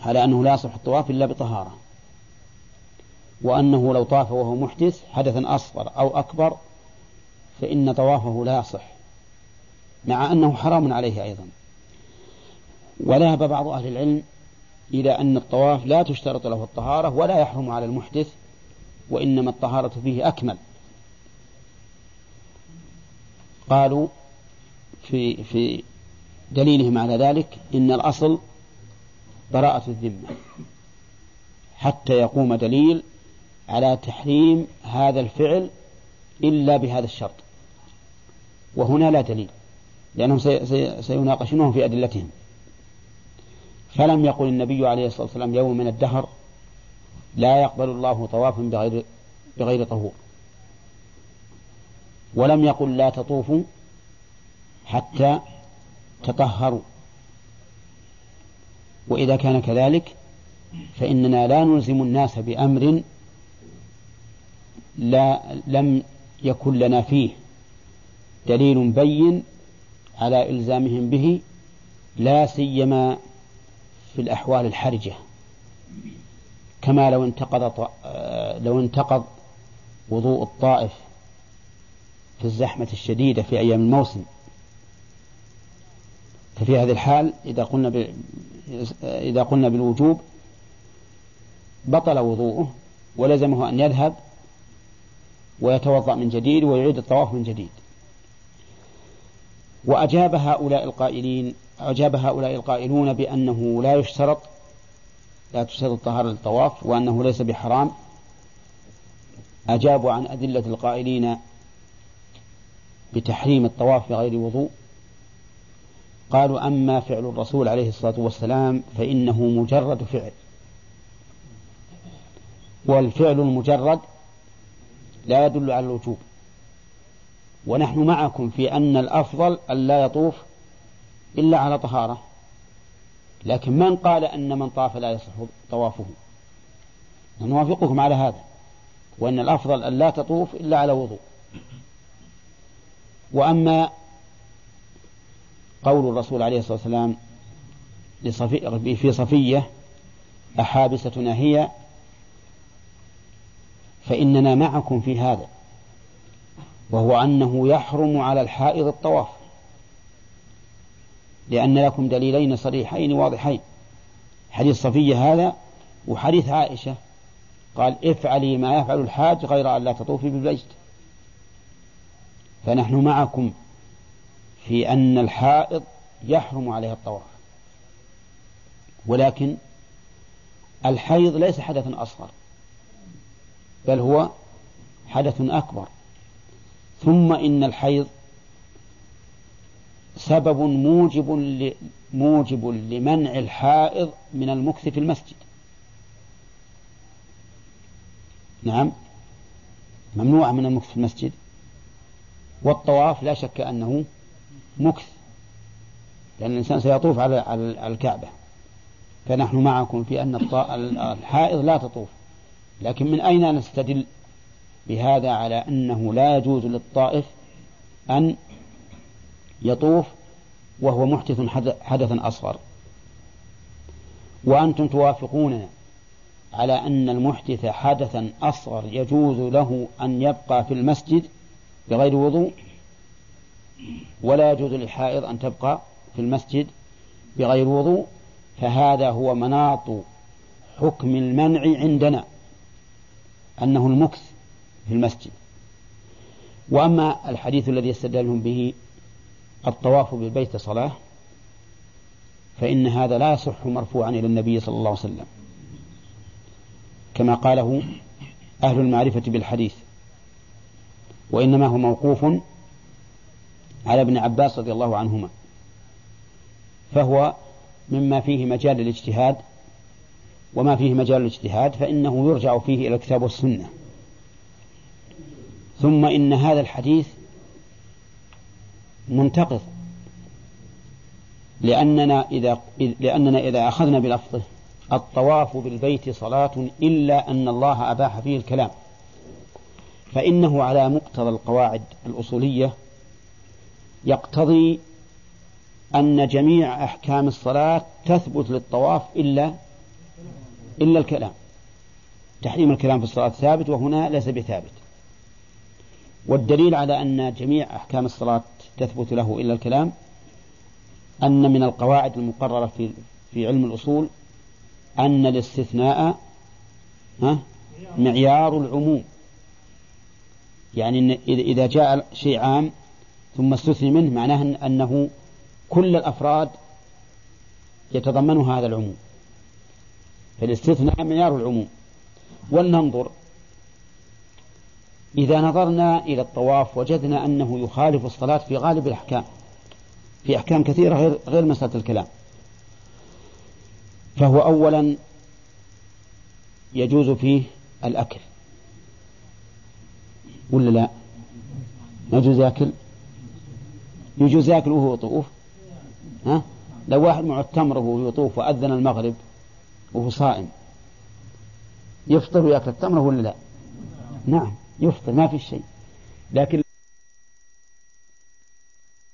على أنه لا يصح الطواف إلا بطهارة وأنه لو طاف وهو محدث حدثا أصغر أو أكبر فإن طوافه لا يصح مع أنه حرام عليه أيضا. وذهب بعض أهل العلم إلى أن الطواف لا تشترط له الطهارة ولا يحرم على المحدث وإنما الطهارة فيه أكمل. قالوا في في دليلهم على ذلك إن الأصل براءة الذمة حتى يقوم دليل على تحريم هذا الفعل إلا بهذا الشرط. وهنا لا دليل لأنهم سيناقشونه في أدلتهم. فلم يقل النبي عليه الصلاة والسلام يوم من الدهر لا يقبل الله طوافا بغير بغير طهور. ولم يقل لا تطوفوا حتى تطهروا. وإذا كان كذلك فإننا لا نلزم الناس بأمر لا لم يكن لنا فيه. دليل بين على إلزامهم به لا سيما في الأحوال الحرجة. كما لو انتقض لو انتقض وضوء الطائف في الزحمة الشديدة في أيام الموسم. ففي هذه الحال إذا قلنا ب... إذا قلنا بالوجوب بطل وضوءه ولزمه أن يذهب ويتوضأ من جديد ويعيد الطواف من جديد. وأجاب هؤلاء القائلين أجاب هؤلاء القائلون بأنه لا يشترط لا تشترط الطهارة للطواف وأنه ليس بحرام. أجابوا عن أدلة القائلين بتحريم الطواف بغير وضوء. قالوا أما فعل الرسول عليه الصلاة والسلام فإنه مجرد فعل. والفعل المجرد لا يدل على الوجوب. ونحن معكم في أن الأفضل أن لا يطوف إلا على طهارة. لكن من قال أن من طاف لا يصح طوافه؟ نوافقكم على هذا وأن الأفضل أن لا تطوف إلا على وضوء. وأما قول الرسول عليه الصلاة والسلام لصفي في صفية أحابستنا هي فإننا معكم في هذا وهو أنه يحرم على الحائض الطواف. لأن لكم دليلين صريحين واضحين. حديث صفية هذا وحديث عائشة. قال افعلي ما يفعل الحاج غير أن لا تطوفي بالبيت. فنحن معكم في أن الحائض يحرم عليها الطواف. ولكن الحيض ليس حدثا أصغر بل هو حدث أكبر. ثم إن الحيض سبب موجب موجب لمنع الحائض من المكث في المسجد. نعم. ممنوع من المكث في المسجد. والطواف لا شك أنه مكث لأن الإنسان سيطوف على على الكعبة. فنحن معكم في أن الحائض لا تطوف. لكن من أين نستدل بهذا على أنه لا يجوز للطائف أن يطوف وهو محدث حدثا أصغر. وأنتم توافقوننا على أن المحدث حدثا أصغر يجوز له أن يبقى في المسجد بغير وضوء ولا يجوز للحائض أن تبقى في المسجد بغير وضوء فهذا هو مناط حكم المنع عندنا أنه المكث في المسجد. وأما الحديث الذي يستدلهم به الطواف بالبيت صلاة فإن هذا لا يصح مرفوعا إلى النبي صلى الله عليه وسلم. كما قاله أهل المعرفة بالحديث وإنما هو موقوف على ابن عباس رضي الله عنهما فهو مما فيه مجال الاجتهاد وما فيه مجال الاجتهاد فإنه يرجع فيه إلى الكتاب والسنة. ثم إن هذا الحديث منتقض لأننا إذا لأننا إذا أخذنا بلفظه الطواف بالبيت صلاة إلا أن الله أباح فيه الكلام. فإنه على مقتضى القواعد الأصولية يقتضي أن جميع أحكام الصلاة تثبت للطواف إلا إلا الكلام. تحريم الكلام في الصلاة ثابت وهنا ليس بثابت. والدليل على أن جميع أحكام الصلاة تثبت له إلا الكلام أن من القواعد المقررة في في علم الأصول أن الاستثناء معيار العموم. يعني إذا جاء شيء عام ثم استثني منه معناه أنه كل الأفراد يتضمن هذا العموم. فالاستثناء معيار العموم. ولننظر إذا نظرنا إلى الطواف وجدنا أنه يخالف الصلاة في غالب الأحكام في أحكام كثيرة غير, غير مسألة الكلام. فهو أولا يجوز فيه الأكل. ولا لا؟ يجوز يأكل؟ يجوز يأكل وهو يطوف؟ ها؟ لو واحد معه التمر وهو يطوف وأذن المغرب وهو صائم يفطر ويأكل التمر ولا لا؟ نعم. يفطر ما في شيء. لكن